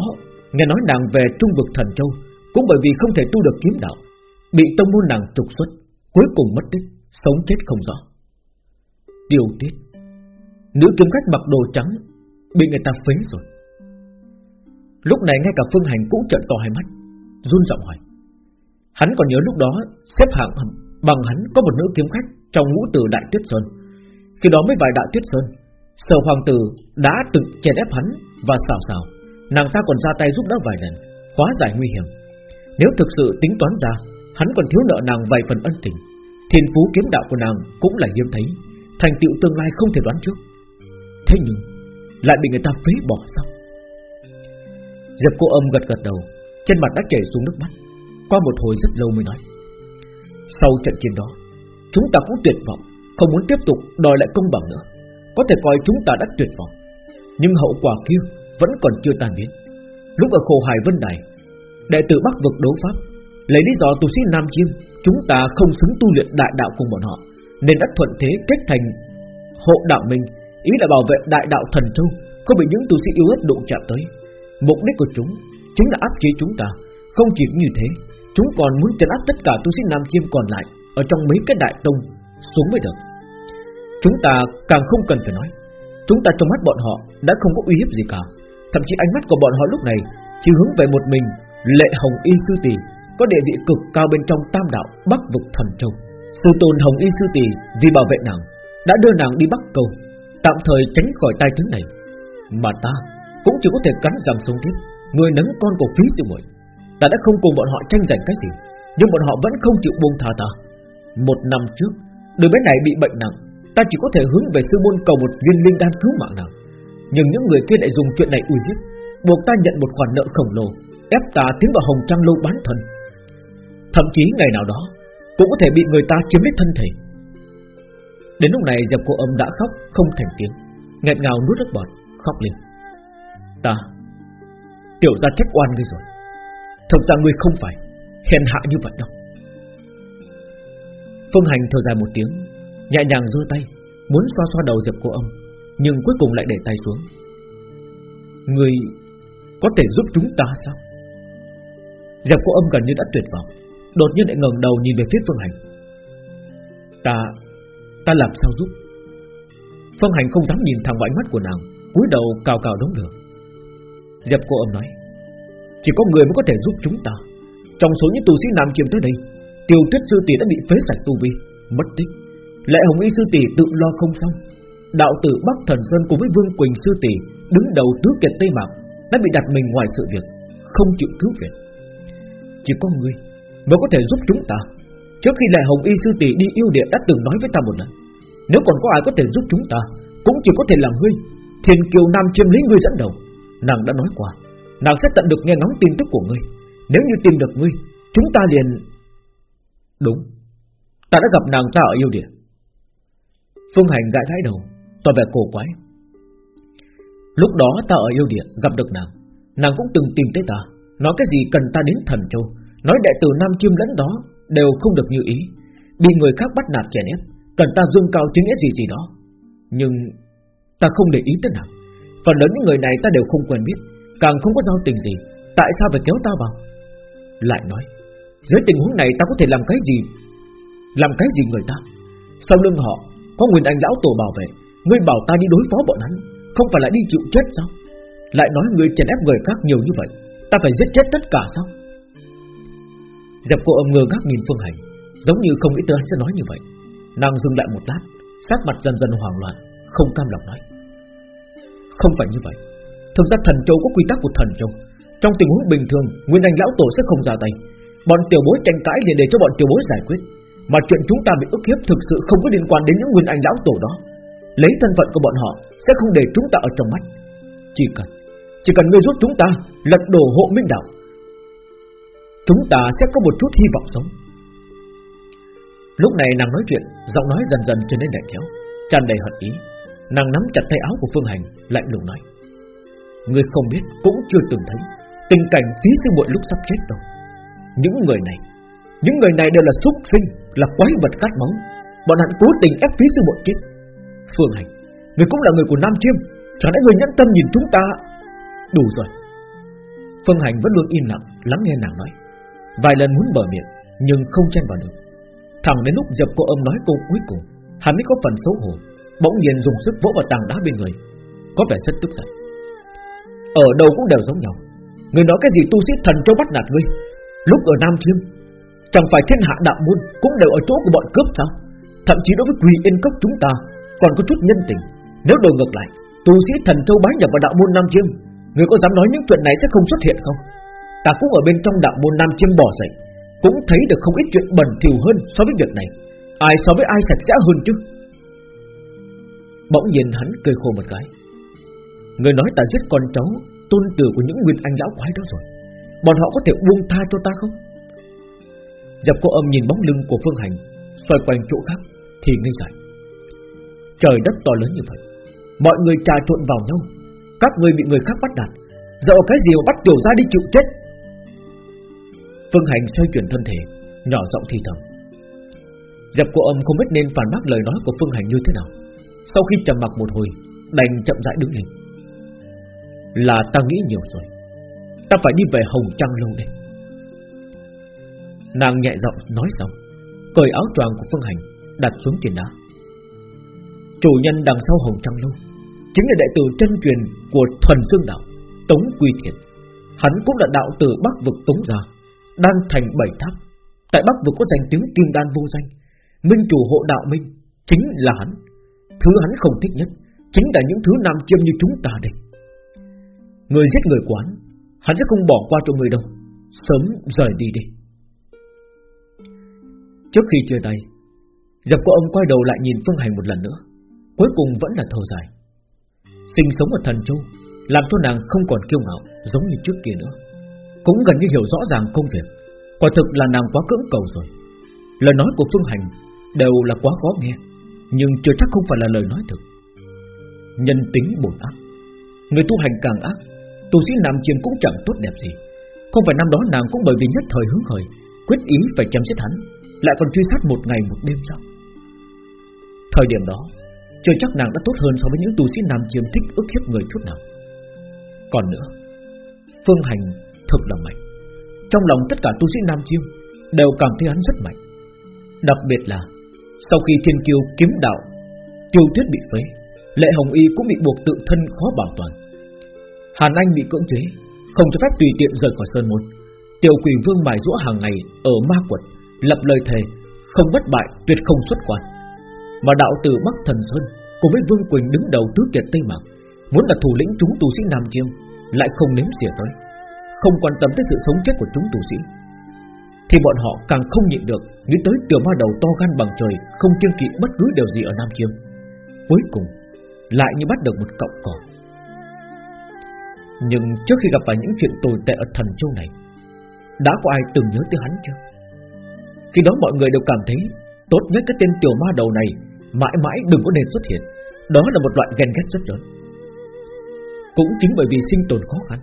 Nghe nói nàng về trung vực thần châu Cũng bởi vì không thể tu được kiếm đạo, Bị tông môn nàng trục xuất, Cuối cùng mất tích, Sống chết không rõ. Tiêu tuyết, Nữ kiếm khách mặc đồ trắng Bị người ta phế rồi. Lúc này ngay cả Phương Hành cũng trợn to hai mắt, run giọng hỏi. Hắn còn nhớ lúc đó xếp hạng bằng hắn có một nữ kiếm khách trong ngũ tử Đại Tuyết Sơn. Khi đó mới vài Đại Tuyết Sơn, Sở Hoàng tử đã từng chèn ép hắn và xào xào, nàng ta còn ra tay giúp đỡ vài lần, hóa giải nguy hiểm. Nếu thực sự tính toán ra, hắn còn thiếu nợ nàng vài phần ân tình. Thiên phú kiếm đạo của nàng cũng là hiếm thấy, thành tựu tương lai không thể đoán trước. Thế nhưng lại bị người ta phế bỏ sao? Diệp cô âm gật gật đầu, trên mặt đã chảy xuống nước mắt. Qua một hồi rất lâu mới nói: Sau trận chiến đó, chúng ta cũng tuyệt vọng, không muốn tiếp tục đòi lại công bằng nữa. Có thể coi chúng ta đã tuyệt vọng, nhưng hậu quả kia vẫn còn chưa tan biến. Lúc ở khổ hải vân đài, đệ tử Bắc vực đấu pháp, lấy lý do tu sĩ Nam Chiêm, chúng ta không xứng tu luyện đại đạo cùng bọn họ, nên đã thuận thế kết thành hộ đạo mình ý là bảo vệ đại đạo thần châu, không bị những tu sĩ yếu ớt đụng chạm tới. Mục đích của chúng chính là áp chế chúng ta, không chỉ như thế, chúng còn muốn trấn áp tất cả tu sĩ nam chiêm còn lại, ở trong mấy cái đại tông Xuống mới được. Chúng ta càng không cần phải nói. Chúng ta trong mắt bọn họ đã không có uy hiếp gì cả. Thậm chí ánh mắt của bọn họ lúc này Chỉ hướng về một mình Lệ Hồng Y Sư Tỷ, Có địa vị cực cao bên trong tam đạo Bắc vực thần châu. Sư tôn Hồng Y Sư Tỷ vì bảo vệ nàng, Đã đưa nàng đi Bắc Cầu, Tạm thời tránh khỏi tai tiếng này. Mà ta cũng chỉ có thể cắn răng sống tiếp Người nấng con của phí sư muội. Ta đã không cùng bọn họ tranh giành cái gì, Nhưng bọn họ vẫn không chịu buông tha ta. Một năm trước, Đứa bé này bị bệnh nặng. Ta chỉ có thể hướng về sư môn cầu một viên linh đan cứu mạng nàng. Nhưng những người kia lại dùng chuyện này uy hiếp, Buộc ta nhận một khoản nợ khổng lồ, Ép ta tiến vào hồng trăng lâu bán thân Thậm chí ngày nào đó, Cũng có thể bị người ta chiếm lấy thân thể. Đến lúc này dập cô âm đã khóc, không thành tiếng. Nghẹn ngào nuốt nước bọt, Khóc lên Ta, Tiểu ra trách oan ngươi rồi. Thực ra ngươi không phải hèn hạ như vậy đâu. Phương Hành thở dài một tiếng, Nhẹ nhàng giơ tay, Muốn xoa xoa đầu Diệp cô âm Nhưng cuối cùng lại để tay xuống. Người có thể giúp chúng ta sao? Diệp cô âm gần như đã tuyệt vọng, Đột nhiên lại ngẩng đầu nhìn về phía Phương Hành. Ta Ta làm sao giúp? Phương Hành không dám nhìn thẳng vào ánh mắt của nàng, cúi đầu cào cào đống lửa. Diệp cô âm nói, Chỉ có người mới có thể giúp chúng ta. Trong số những tù sĩ nam chiêm tới đây Tiêu tuyết sư tỷ đã bị phế sạch tu vi, Mất tích. Lệ hồng y sư tỷ tự lo không xong. Đạo tử Bắc Thần Sơn cùng với Vương Quỳnh sư tỷ Đứng đầu tứ kiệt Tây Mạc Đã bị đặt mình ngoài sự việc, Không chịu cứu viện. Chỉ có người mới có thể giúp chúng ta. Trước khi Lệ Hồng Y sư tỷ đi yêu địa đã từng nói với ta một lần, Nếu còn có ai có thể giúp chúng ta, Cũng chỉ có thể là ngươi. Thiên Kiều Nam chiêm lý ngươi dẫn đầu. Nàng đã nói qua, Nàng sẽ tận được nghe ngóng tin tức của ngươi. Nếu như tìm được ngươi, Chúng ta liền Đúng. Ta đã gặp nàng ta ở yêu địa Phương Hành gãi gãi đầu, Tỏ vẻ cổ quái. Lúc đó ta ở yêu địa gặp được nàng. Nàng cũng từng tìm tới ta, Nói cái gì cần ta đến thần châu. Nói đệ tử Nam Chiêm lẫn đó Đều không được như ý. Bị người khác bắt nạt chèn ép, Cần ta dương cao chứng nghĩa gì gì đó. Nhưng ta không để ý tới nàng. Phần lớn những người này ta đều không quen biết, Càng không có giao tình gì. Tại sao phải kéo ta vào? Lại nói dưới tình huống này ta có thể làm cái gì? Làm cái gì người ta? Sau lưng họ, có Nguyên Anh Lão Tổ bảo vệ. Ngươi bảo ta đi đối phó bọn hắn, Không phải là đi chịu chết sao? Lại nói ngươi chèn ép người khác nhiều như vậy, Ta phải giết chết tất cả sao? Dẹp cô âm ngơ ngác nhìn Phương Hành, Giống như không nghĩ tới hắn sẽ nói như vậy. Nàng dừng lại một lát, Sắc mặt dần dần hoảng loạn, Không cam lòng nói. Không phải như vậy. Thực ra thần châu có quy tắc của thần châu. Trong tình huống bình thường, Nguyên Anh Lão Tổ sẽ không ra tay. Bọn tiểu bối tranh cãi liền để cho bọn tiểu bối giải quyết. Mà chuyện chúng ta bị ức hiếp thực sự không có liên quan đến những Nguyên Anh Lão Tổ đó. Lấy thân phận của bọn họ Sẽ không để chúng ta ở trong mắt. Chỉ cần Chỉ cần ngươi giúp chúng ta Lật đổ hộ minh đạo, Chúng ta sẽ có một chút hy vọng sống. Lúc này nàng nói chuyện, Giọng nói dần dần trở nên lạnh kéo tràn đầy hận ý. Nàng nắm chặt tay áo của Phương Hành, Lạnh lùng nói Người không biết cũng chưa từng thấy, Tình cảnh phí sư muội lúc sắp chết đâu. Những người này, Những người này đều là súc sinh, Là quái vật cát máu. Bọn hắn cố tình ép phí sư muội chết. Phương Hành, Người cũng là người của Nam Chiêm Chẳng lẽ người nhẫn tâm nhìn chúng ta? Đủ rồi. Phương Hành vẫn luôn im lặng, lắng nghe nàng nói. Vài lần muốn mở miệng, Nhưng không chen vào được. Thẳng đến lúc dập cô âm nói câu cuối cùng, Hắn mới có phần xấu hổ, Bỗng nhiên dùng sức vỗ vào tảng đá bên người, Có vẻ rất tức giận. Ở đâu cũng đều giống nhau. Người nói cái gì tu sĩ thần châu bắt nạt ngươi Lúc ở Nam Chiêm, Chẳng phải thiên hạ đạo môn Cũng đều ở chỗ của bọn cướp sao? Thậm chí đối với quỳ yên cốc chúng ta Còn có chút nhân tình. Nếu đổi ngược lại, Tu sĩ thần châu bái nhập vào đạo môn Nam Chiêm, Người có dám nói những chuyện này sẽ không xuất hiện không? Ta cũng ở bên trong đạo môn Nam Chiêm bỏ dậy, Cũng thấy được không ít chuyện bẩn thỉu hơn so với việc này. Ai so với ai sạch sẽ hơn chứ? Bỗng nhiên hắn cười khổ một cái. Người nói ta giết con cháu, Tôn tử của những nguyên anh lão quái đó rồi. Bọn họ có thể buông tha cho ta không? Dập cô âm nhìn bóng lưng của Phương Hành Xoay quanh chỗ khác Thì ngây dại. Trời đất to lớn như vậy Mọi người trà trộn vào nhau Các người bị người khác bắt đặt, Dẫu cái gì mà bắt tiểu ra đi chịu chết. Phương Hành xoay chuyển thân thể Nhỏ giọng thì thầm. Dập cô âm không biết nên phản bác lời nói của Phương Hành như thế nào. Sau khi trầm mặc một hồi Đành chậm rãi đứng lên. Là ta nghĩ nhiều rồi. Ta phải đi về Hồng Trăng lâu đây. Nàng nhẹ giọng nói xong Cởi áo choàng của Phương Hành Đặt xuống tiền đá. Chủ nhân đằng sau Hồng Trăng Lâu Chính là đệ tử chân truyền của thuần dương đạo, Tống Quy Thiện. Hắn cũng là đạo tử Bắc vực Tống Gia, Đan thành bảy tháp. Tại Bắc vực có danh tiếng kim đan vô danh. Minh chủ hộ đạo Minh Chính là hắn. Thứ hắn không thích nhất Chính là những thứ nam chiêm như chúng ta đây. Người giết người quán Hắn sẽ không bỏ qua cho người đâu. Sớm rời đi đi. Trước khi chia tay Dập của ông quay đầu lại nhìn Phương Hành một lần nữa. Cuối cùng vẫn là thở dài. Sinh sống ở thần châu, Làm cho nàng không còn kiêu ngạo Giống như trước kia nữa. Cũng gần như hiểu rõ ràng công việc. Quả thực là nàng quá cưỡng cầu rồi. Lời nói của Phương Hành Đều là quá khó nghe, Nhưng chưa chắc không phải là lời nói thực. Nhân tính bổn ác. Người tu hành càng ác Tu sĩ Nam Chiêm cũng chẳng tốt đẹp gì. Không phải năm đó nàng cũng bởi vì nhất thời hứng khởi, Quyết ý phải chém giết hắn, Lại còn truy sát một ngày một đêm sao? Thời điểm đó Chưa chắc nàng đã tốt hơn so với những tu sĩ Nam Chiêm thích ức hiếp người chút nào. Còn nữa, Phương Hành thực là mạnh. Trong lòng tất cả tu sĩ Nam Chiêm Đều cảm thấy hắn rất mạnh. Đặc biệt là Sau khi thiên kiêu kiếm đạo, Tiêu tuyết bị phế, Lệ Hồng Y cũng bị buộc tự thân khó bảo toàn. Hàn Anh bị cưỡng chế, Không cho phép tùy tiện rời khỏi Sơn Môn. Tiểu quỷ vương mài rũa hàng ngày Ở ma quật, Lập lời thề, Không bất bại, tuyệt không xuất quan. Mà đạo tử Bắc Thần Sơn Cùng với Vương Quỳnh đứng đầu tứ kiệt Tây Mạc, Vốn là thủ lĩnh chúng tù sĩ Nam Chiêm, Lại không nếm xỉa tới, Không quan tâm tới sự sống chết của chúng tù sĩ. Thì bọn họ càng không nhịn được, Nghĩ tới tiểu ma đầu to gan bằng trời, Không kiêng kỵ bất cứ điều gì ở Nam Chiêm. Cuối cùng, Lại như bắt được một cọng cỏ. Nhưng trước khi gặp phải những chuyện tồi tệ ở thần châu này, Đã có ai từng nhớ tới hắn chưa? Khi đó mọi người đều cảm thấy Tốt nhất cái tên tiểu ma đầu này Mãi mãi đừng có nên xuất hiện. Đó là một loại ghen ghét rất lớn. Cũng chính bởi vì sinh tồn khó khăn,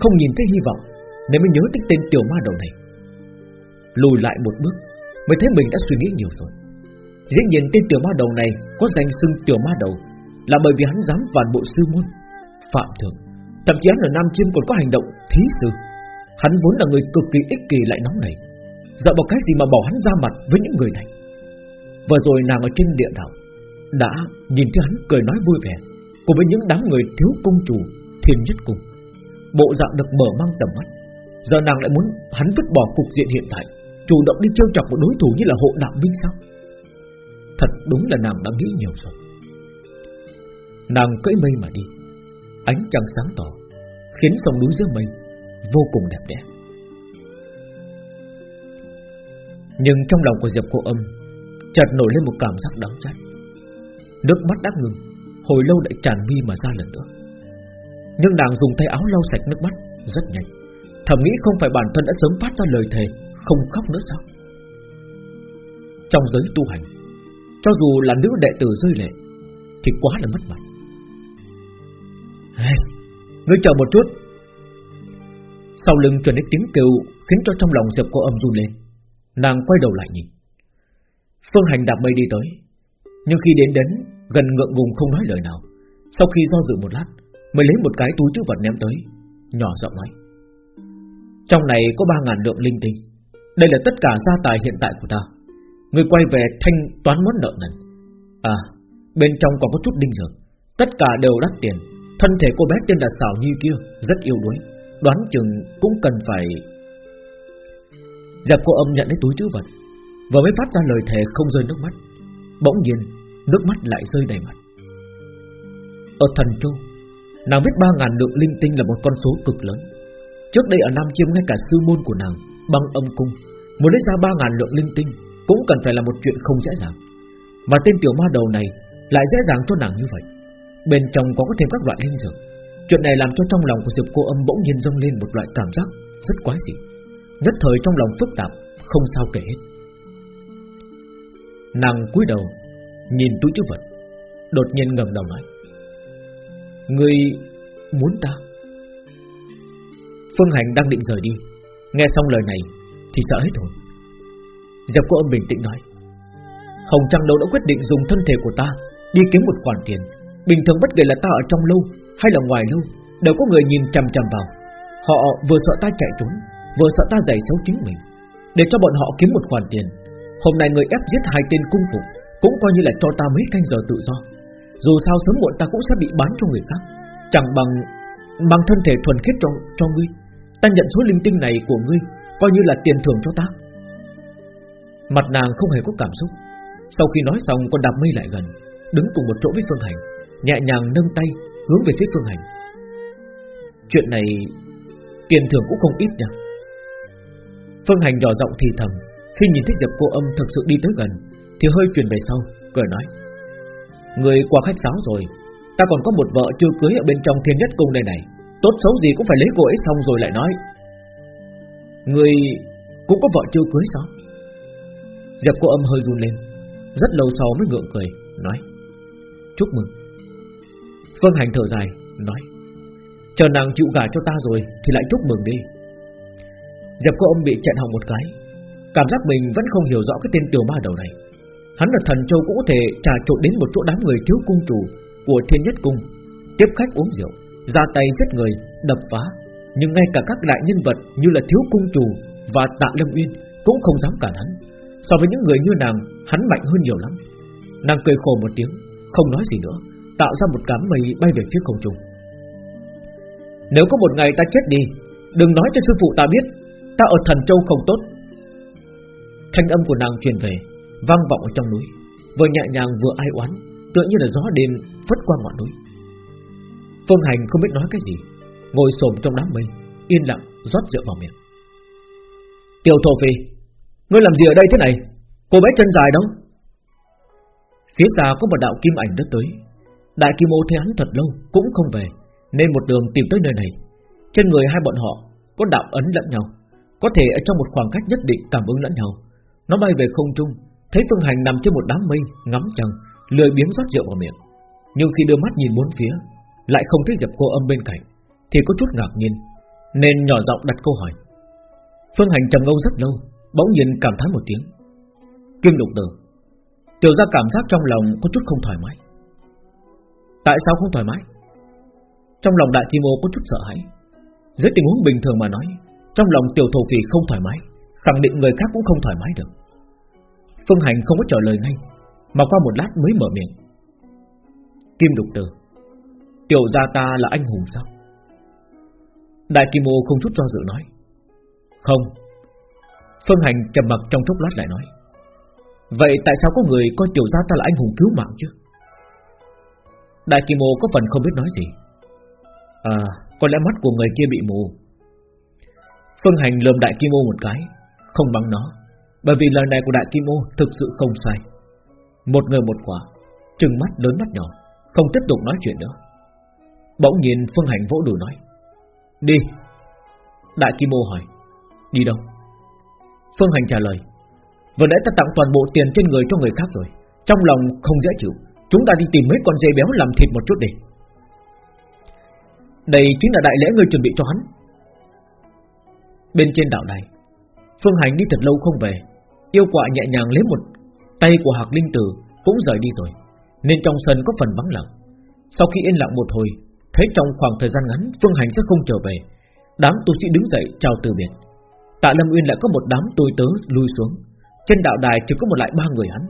Không nhìn thấy hy vọng Nên mới nhớ tới tên tiểu ma đầu này. Lùi lại một bước Mới thấy mình đã suy nghĩ nhiều rồi. Dĩ nhiên tên tiểu ma đầu này Có danh xưng tiểu ma đầu Là bởi vì hắn dám phản bội sư môn, Phạm thượng. Thậm chí hắn ở Nam Chiêm còn có hành động thí sư. Hắn vốn là người cực kỳ ích kỷ lại nóng nảy, Dạo bằng cái gì mà bỏ hắn ra mặt với những người này? Vừa rồi nàng ở trên địa đạo Đã nhìn thấy hắn cười nói vui vẻ Cùng với những đám người thiếu công chủ Thiên nhất cùng. Bộ dạng được mở mang tầm mắt Giờ nàng lại muốn hắn vứt bỏ cục diện hiện tại Chủ động đi trêu chọc một đối thủ như là hộ đạo binh sao? Thật đúng là nàng đã nghĩ nhiều rồi. Nàng cưỡi mây mà đi Ánh trăng sáng tỏ, Khiến sông núi giữa mình Vô cùng đẹp đẽ. Nhưng trong lòng của Diệp Cô Âm, Chợt nổi lên một cảm giác đắng chát. Nước mắt đã ngừng, Hồi lâu lại tràn mi mà ra lần nữa. Nhưng nàng dùng tay áo lau sạch nước mắt Rất nhanh, Thầm nghĩ không phải bản thân đã sớm phát ra lời thề, Không khóc nữa sao? Trong giới tu hành, Cho dù là nữ đệ tử rơi lệ, Thì quá là mất mặt. Ngươi chờ một chút. Sau lưng truyền đến tiếng kêu Khiến cho trong lòng Diệp cô âm run lên. Nàng quay đầu lại nhìn. Phương Hành đạp mây đi tới, Nhưng khi đến đến Gần ngượng ngùng không nói lời nào, Sau khi do dự một lát, Mới lấy một cái túi chữ vật ném tới, Nhỏ giọng nói. Trong này có ba ngàn lượng linh tinh. Đây là tất cả gia tài hiện tại của ta. Người quay về thanh toán món nợ nần À Bên trong còn có chút đinh dược. Tất cả đều đắt tiền. Thân thể cô bé tên là Sảo Nhi kia Rất yêu đuối Đoán chừng cũng cần phải Giặc cô âm nhận lấy túi chứa vật. Vừa mới phát ra lời thề không rơi nước mắt, Bỗng nhiên Nước mắt lại rơi đầy mặt. Ở thần châu, Nàng biết ba ngàn lượng linh tinh là một con số cực lớn. Trước đây ở Nam Chiêm ngay cả sư môn của nàng, Băng âm cung, Muốn lấy ra ba ngàn lượng linh tinh Cũng cần phải là một chuyện không dễ dàng. Mà tên tiểu ma đầu này Lại dễ dàng cho nàng như vậy. Bên trong có thêm các loại linh dược. Chuyện này làm cho trong lòng của Diệp cô âm bỗng nhiên dâng lên một loại cảm giác rất quái dị. Nhất thời trong lòng phức tạp, Không sao kể hết. Nàng cúi đầu, Nhìn túi chứa vật, Đột nhiên ngẩng đầu nói, Ngươi muốn ta? Phương Hành đang định rời đi, Nghe xong lời này Thì sợ hết hồn. Diệp cô âm bình tĩnh nói, Hồng Trăng đâu đã quyết định dùng thân thể của ta Đi kiếm một khoản tiền Bình thường bất kể là ta ở trong lâu hay là ngoài lâu Đều có người nhìn chằm chằm vào. Họ vừa sợ ta chạy trốn Vừa sợ ta giày xấu chính mình Để cho bọn họ kiếm một khoản tiền. Hôm nay người ép giết hai tên cung phục Cũng coi như là cho ta mấy canh giờ tự do. Dù sao sớm muộn ta cũng sẽ bị bán cho người khác. Chẳng bằng Bằng thân thể thuần khiết cho, cho ngươi. Ta nhận số linh tinh này của ngươi Coi như là tiền thưởng cho ta. Mặt nàng không hề có cảm xúc. Sau khi nói xong còn đạp mây lại gần Đứng cùng một chỗ với Phương Hành. Nhẹ nhàng nâng tay hướng về phía Phương Hành. Chuyện này, Tiền thưởng cũng không ít nhỉ. Phương Hành nhỏ giọng thì thầm, Khi nhìn thấy Diệp cô âm thực sự đi tới gần, Thì hơi chuyển về sau, Cười nói, Người qua khách sáo rồi, Ta còn có một vợ chưa cưới ở bên trong thiên nhất cung đây này, Tốt xấu gì cũng phải lấy cô ấy xong rồi lại nói. Người cũng có vợ chưa cưới sao? Diệp cô âm hơi run lên, Rất lâu sau mới ngượng cười, Nói, Chúc mừng. Phương Hành thở dài Nói Chờ nàng chịu gả cho ta rồi Thì lại chúc mừng đi Diệp cô âm bị chẹn họng một cái Cảm giác mình vẫn không hiểu rõ cái tên tiểu ma đầu này Hắn là thần châu cũng có thể trà trộn đến một chỗ đám người thiếu cung chủ Của thiên nhất cung Tiếp khách uống rượu ra tay giết người, đập phá, nhưng ngay cả các đại nhân vật như là thiếu cung chủ và tạ lâm uyên cũng không dám cản hắn. So với những người như nàng, hắn mạnh hơn nhiều lắm. Nàng cười khổ một tiếng, không nói gì nữa, tạo ra một đám mây bay về phía không trung. Nếu có một ngày ta chết đi, đừng nói cho sư phụ ta biết, ta ở thần châu không tốt. Thanh âm của nàng truyền về, vang vọng ở trong núi, vừa nhẹ nhàng vừa ai oán, tựa như là gió đêm phất qua ngọn núi. Phương Hành không biết nói cái gì Ngồi xổm trong đám mây Yên lặng rót rượu vào miệng Tiểu thổ phi Ngươi làm gì ở đây thế này Cô bé chân dài đâu Phía xa có một đạo kim ảnh đất tới Đại kim ô thấy hắn thật lâu Cũng không về, Nên một đường tìm tới nơi này. Trên người hai bọn họ có đạo ấn lẫn nhau, Có thể ở trong một khoảng cách nhất định cảm ứng lẫn nhau. Nó bay về không trung, Thấy Phương Hành nằm trên một đám mây, Ngắm trăng, Lười biếng rót rượu vào miệng. Nhưng khi đưa mắt nhìn bốn phía, lại không thấy Diệp cô âm bên cạnh, Thì có chút ngạc nhiên, Nên nhỏ giọng đặt câu hỏi. Phương Hành trầm ngâu rất lâu, Bỗng nhiên cảm thán một tiếng. Kim lục tử Tiểu ra cảm giác trong lòng có chút không thoải mái. Tại sao không thoải mái? Trong lòng đại kim ô có chút sợ hãi. Dưới tình huống bình thường mà nói, Trong lòng tiểu thổ phỉ không thoải mái, Khẳng định người khác cũng không thoải mái được. Phương Hành không có trả lời ngay, Mà qua một lát mới mở miệng. Kim đục tử, Tiểu gia ta là anh hùng sao? Đại Kim Ô không chút do dự nói. Không. Phương Hành trầm mặc trong chốc lát lại nói. Vậy tại sao có người coi tiểu gia ta là anh hùng cứu mạng chứ? Đại Kim Ô có phần không biết nói gì. À Có lẽ mắt của người kia bị mù. Phương Hành lườm Đại Kim Ô một cái, Không bằng nó, Bởi vì lời này của Đại Kim Ô thực sự không sai. Một người một quả, Trừng mắt lớn mắt nhỏ, Không tiếp tục nói chuyện nữa. Bỗng nhiên Phương Hành vỗ đùi nói, Đi. Đại Kim Ô hỏi, Đi đâu? Phương Hành trả lời, Vừa nãy ta tặng toàn bộ tiền trên người cho người khác rồi, Trong lòng không dễ chịu. Chúng ta đi tìm mấy con dê béo làm thịt một chút đi. Đây chính là đại lễ người chuẩn bị cho hắn. Bên trên đảo này, Phương Hành đi thật lâu không về. Yêu quạ nhẹ nhàng lấy một tay của Hạc Linh Tử Cũng rời đi rồi. Nên trong sân có phần vắng lặng. Sau khi yên lặng một hồi, Thấy trong khoảng thời gian ngắn Phương Hành sẽ không trở về, Đám tu sĩ đứng dậy chào từ biệt. Tạ Lâm Uyên lại có một đám tôi tớ lui xuống. Trên đạo đài chỉ có một lại ba người hắn,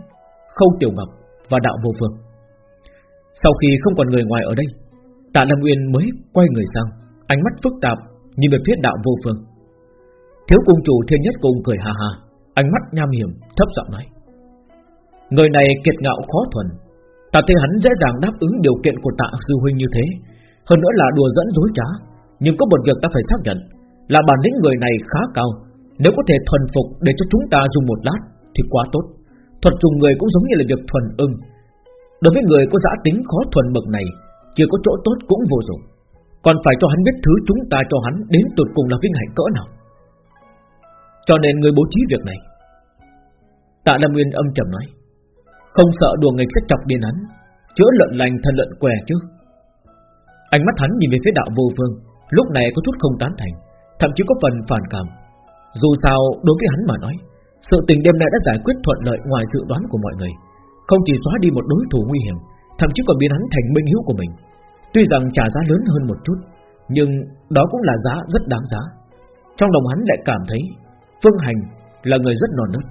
Khâu Tiểu Ngọc và Đạo Vô Phương. Sau khi không còn người ngoài ở đây, Tạ Lâm Uyên mới quay người sang, Ánh mắt phức tạp Nhìn về phía Đạo Vô Phương. Thiếu cung chủ thiên nhất cùng cười hà hà Ánh mắt nham hiểm, thấp giọng nói. Người này kiệt ngạo khó thuần, Ta thấy hắn dễ dàng đáp ứng điều kiện của tạ sư huynh như thế. Hơn nữa là đùa dẫn dối trá, Nhưng có một việc ta phải xác nhận, Là bản lĩnh người này khá cao. Nếu có thể thuần phục để cho chúng ta dùng một lát Thì quá tốt. Thuật dùng người cũng giống như là việc thuần ưng Đối với người có giã tính khó thuần bậc này chưa có chỗ tốt cũng vô dụng. Còn phải cho hắn biết thứ chúng ta cho hắn Đến tụt cùng là vinh hạnh cỡ nào. Cho nên người bố trí việc này. Tạ Lâm Nguyên âm trầm nói, Không sợ đùa nghịch sẽ chọc điên hắn, Chữa lợn lành thân lợn què chứ. Ánh mắt hắn nhìn về phía đạo vô phương Lúc này có chút không tán thành, Thậm chí có phần phản cảm. Dù sao, đối với hắn mà nói, Sự tình đêm nay đã giải quyết thuận lợi ngoài dự đoán của mọi người. Không chỉ xóa đi một đối thủ nguy hiểm, Thậm chí còn biến hắn thành minh hữu của mình. Tuy rằng trả giá lớn hơn một chút, Nhưng đó cũng là giá rất đáng giá. Trong lòng hắn lại cảm thấy Phương Hành là người rất non nớt.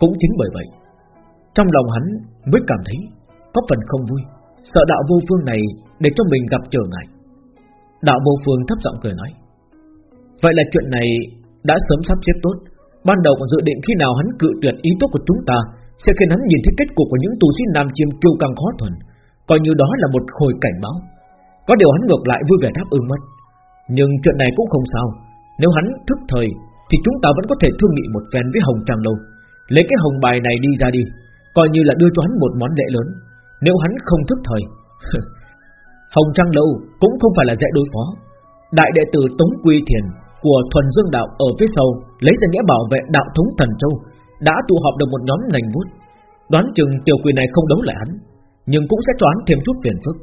Cũng chính bởi vậy, Trong lòng hắn mới cảm thấy Có phần không vui. Sợ đạo vô phương này để cho mình gặp trở ngại. Đạo vô phương thấp giọng cười nói, Vậy là chuyện này đã sớm sắp xếp tốt. Ban đầu còn dự định khi nào hắn cự tuyệt ý tốt của chúng ta sẽ khiến hắn nhìn thấy kết cục của những tù sĩ nam chiêm kiêu căng khó thuần. Coi như đó là một hồi cảnh báo. Có điều hắn ngược lại vui vẻ đáp ứng mất. Nhưng chuyện này cũng không sao. Nếu hắn thức thời, Thì chúng ta vẫn có thể thương nghị một phen với Hồng Trang Lâu. Lấy cái hồng bài này đi ra đi. Coi như là đưa cho hắn một món lễ lớn. Nếu hắn không thức thời, Hồng Trang Lâu cũng không phải là dễ đối phó. Đại đệ tử Tống Quy Thiền Của Thuần Dương Đạo ở phía sau Lấy ra nghĩa bảo vệ đạo thống Thần Châu đã tụ họp được một nhóm ngành vút Đoán chừng tiểu quỷ này không đấu lại hắn, Nhưng cũng sẽ choán thêm chút phiền phức.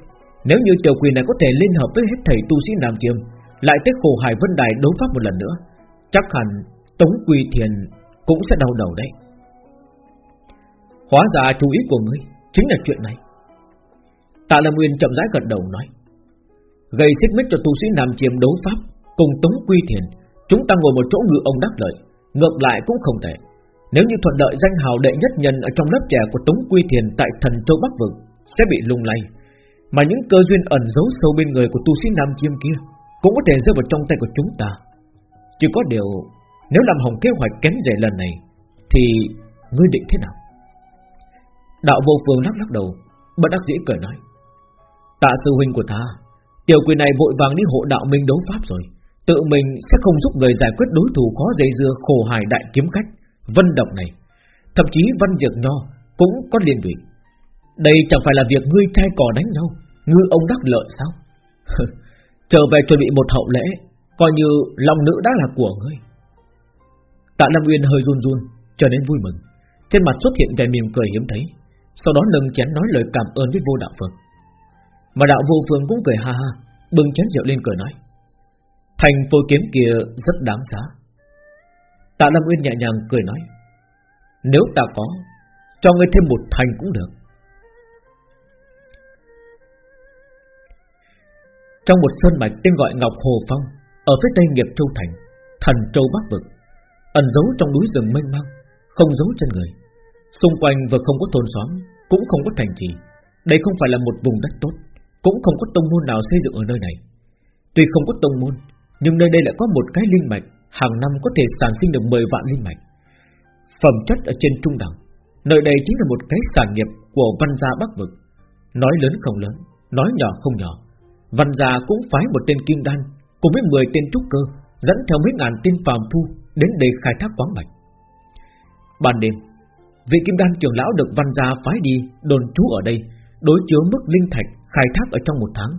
Nếu như tiểu quỷ này có thể liên hợp với hết thầy tu sĩ Nam Chiêm Lại tới khổ hải vân đài đấu pháp một lần nữa, Chắc hẳn Tống Quy Thiền cũng sẽ đau đầu đấy. Hóa ra chú ý của ngươi Chính là chuyện này. Tạ Lâm Nguyên chậm rãi gật đầu nói, Gây xích mích cho tu sĩ Nam Chiêm đấu pháp Cùng Tống Quy Thiền, Chúng ta ngồi một chỗ ngựa ông đắc lợi, Ngược lại cũng không thể nếu như thuận lợi danh hào đệ nhất nhân Ở trong lớp trẻ của Tống Quy Thiền Tại thần châu Bắc Vực, Sẽ bị lung lay. Mà những cơ duyên ẩn giấu sâu bên người của tu sĩ Nam Chiêm kia Cũng có thể rơi vào trong tay của chúng ta. Chỉ có điều, Nếu làm hỏng kế hoạch kén rể lần này, Thì ngươi định thế nào? Đạo vô phương lắc lắc đầu, Bất đắc dĩ cười nói, Tạ sư huynh của ta, Tiểu quỷ này vội vàng đi hộ đạo minh đấu pháp rồi, Tự mình sẽ không giúp người giải quyết đối thủ khó dây dưa khổ hài đại kiếm khách. Vân động này, Thậm chí văn dược nho Cũng có liên lụy. Đây chẳng phải là việc ngươi trai cò đánh nhau, Ngư ông đắc lợi sao? Trở về chuẩn bị một hậu lễ, Coi như lòng nữ đã là của ngươi. Tạ Lâm Uyên hơi run run, Trở nên vui mừng. Trên mặt xuất hiện vẻ mỉm cười hiếm thấy, Sau đó nâng chén nói lời cảm ơn với vô đạo phượng mà đạo vô phương cũng cười ha ha, Bưng chén rượu lên cười nói Thành phôi kiếm kia rất đáng giá. Tạ Lâm Uyên nhẹ nhàng cười nói Nếu ta có Cho ngươi thêm một thành cũng được. Trong một sơn mạch tên gọi Ngọc Hồ Phong Ở phía tây nghiệp Châu Thành Thần Châu Bắc Vực Ẩn giấu trong núi rừng mênh mang Không giấu chân người. Xung quanh vừa không có thôn xóm Cũng không có thành trì. Đây không phải là một vùng đất tốt cũng không có tông môn nào xây dựng ở nơi này. Tuy không có tông môn, nhưng nơi đây lại có một cái linh mạch, hàng năm có thể sản sinh được 10 vạn linh mạch. Phẩm chất ở trên trung đẳng, nơi đây chính là một cái sản nghiệp của văn gia Bắc vực. Nói lớn không lớn, nói nhỏ không nhỏ. Văn gia cũng phái một tên kim đan cùng với 10 tên trúc cơ, dẫn theo mấy ngàn tên phàm phu đến đây khai thác quáng mạch. Ban đêm, vị kim đan trưởng lão được văn gia phái đi đồn trú ở đây, đối chiếu mức linh thạch khai thác ở trong một tháng,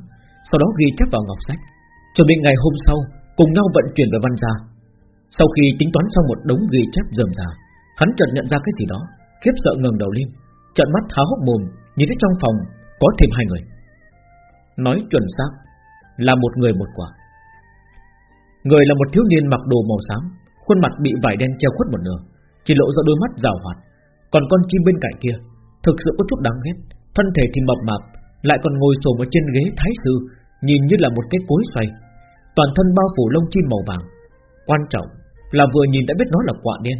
sau đó ghi chép vào ngọc sách, chuẩn bị ngày hôm sau cùng nhau vận chuyển về văn gia. Sau khi tính toán xong một đống ghi chép dườm già, hắn chợt nhận ra cái gì đó, khiếp sợ ngẩng đầu lên, trợn mắt há hốc mồm, nhìn thấy trong phòng có thêm hai người. Nói chuẩn xác là một người một quả. Người là một thiếu niên mặc đồ màu xám, khuôn mặt bị vải đen che khuất một nửa, chỉ lộ ra đôi mắt rào hoạt. Còn con chim bên cạnh kia, thực sự có chút đáng ghét, thân thể thì mập mạp, lại còn ngồi xổm ở trên ghế thái sư, nhìn như là một cái cối xoay, toàn thân bao phủ lông chim màu vàng. Quan trọng là vừa nhìn đã biết nó là quạ đen,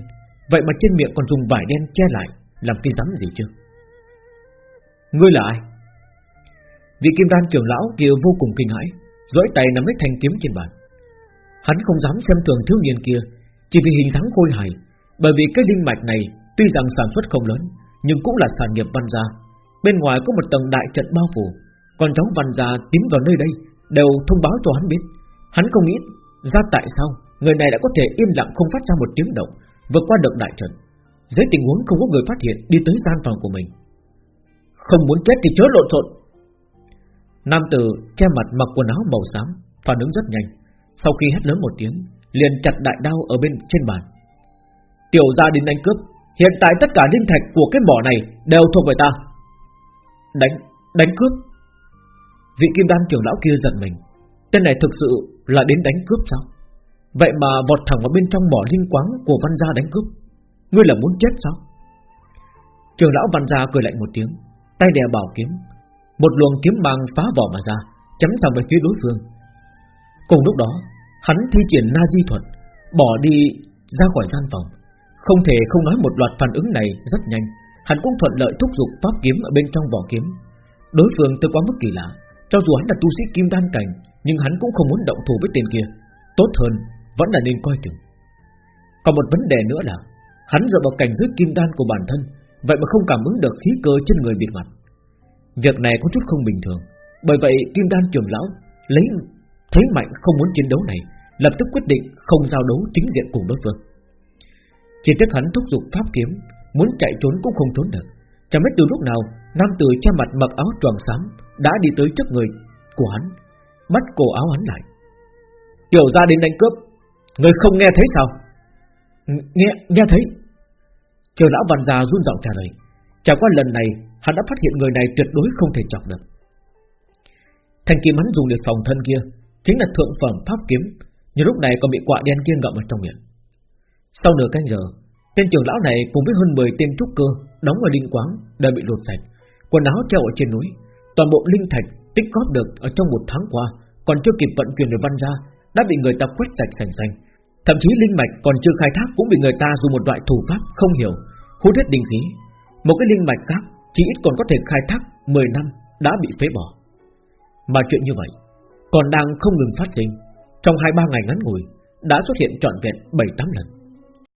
vậy mà trên miệng còn dùng vải đen che lại, làm cái rắm gì chứ? Ngươi là ai? Vị kim đan trưởng lão kia vô cùng kinh hãi, duỗi tay nắm lấy thanh kiếm trên bàn. Hắn không dám xem thường thiếu niên kia, chỉ vì hình dáng khôi hài, bởi vì cái linh mạch này tuy rằng sản xuất không lớn, nhưng cũng là sản nghiệp văn gia, Bên ngoài có một tầng đại trận bao phủ Còn cháu văn gia tiến vào nơi đây Đều thông báo cho hắn biết Hắn không nghĩ ra tại sao? Người này đã có thể yên lặng không phát ra một tiếng động Vượt qua được đại trận. Dưới tình huống không có người phát hiện Đi tới gian phòng của mình. Không muốn chết thì chớ lộn xộn. Nam tử che mặt mặc quần áo màu xám Phản ứng rất nhanh. Sau khi hét lớn một tiếng Liền chặt đại đao ở bên trên bàn. Tiểu gia đến đánh cướp Hiện tại tất cả linh thạch của cái mỏ này Đều thuộc về ta. Đánh, đánh cướp. Vị kim đan trưởng lão kia giận mình. Tên này thực sự là đến đánh cướp sao? Vậy mà vọt thẳng vào bên trong mỏ linh quáng của văn gia đánh cướp. Ngươi là muốn chết sao? Trường lão văn gia cười lạnh một tiếng, Tay đè bảo kiếm. Một luồng kiếm mang phá vỏ mà ra Chấm thẳng về phía đối phương. Cùng lúc đó, Hắn thi triển na di thuật, Bỏ đi ra khỏi gian phòng. Không thể không nói một loạt phản ứng này rất nhanh. Hắn cũng thuận lợi thúc giục pháp kiếm ở bên trong vỏ kiếm. Đối phương tôi quá mức kỳ lạ, Cho dù hắn là tu sĩ kim đan cảnh nhưng hắn cũng không muốn động thủ với tên kia. Tốt hơn, vẫn là nên coi chừng Còn một vấn đề nữa là, Hắn dựa vào cảnh giới kim đan của bản thân, Vậy mà không cảm ứng được khí cơ trên người bịt mặt. Việc này có chút không bình thường, Bởi vậy kim đan trưởng lão Lấy, thấy mạnh không muốn chiến đấu này, Lập tức quyết định không giao đấu chính diện cùng đối phương. Chỉ tiếc hắn thúc giục pháp kiếm, Muốn chạy trốn cũng không trốn được. Chẳng biết từ lúc nào, Nam tử che mặt mặc áo tròn xám Đã đi tới trước người của hắn. Bắt cổ áo hắn lại. Tiểu ra đến đánh cướp. Người không nghe thấy sao? Nghe, nghe thấy. Chờ lão văn già run giọng trả lời. Chẳng qua lần này hắn đã phát hiện người này tuyệt đối không thể chọc được. Thanh kiếm hắn dùng để phòng thân kia Chính là thượng phẩm pháp kiếm Nhưng lúc này còn bị quạ đen kia ngậm ở trong miệng. Sau nửa canh giờ Tên trưởng lão này cùng với hơn 10 tên trúc cơ Đóng ở linh quáng đã bị lột sạch Quần áo treo ở trên núi Toàn bộ linh thạch tích góp được ở trong một tháng qua, Còn chưa kịp vận chuyển về văn gia, Đã bị người ta quét sạch sành sanh Thậm chí linh mạch còn chưa khai thác Cũng bị người ta dùng một loại thủ pháp không hiểu, Hút hết đình khí. Một cái linh mạch khác, chỉ ít còn có thể khai thác 10 năm, đã bị phế bỏ. Mà chuyện như vậy, Còn đang không ngừng phát sinh. Trong 2-3 ngày ngắn ngủi, Đã xuất hiện trọn vẹn 7-8 lần.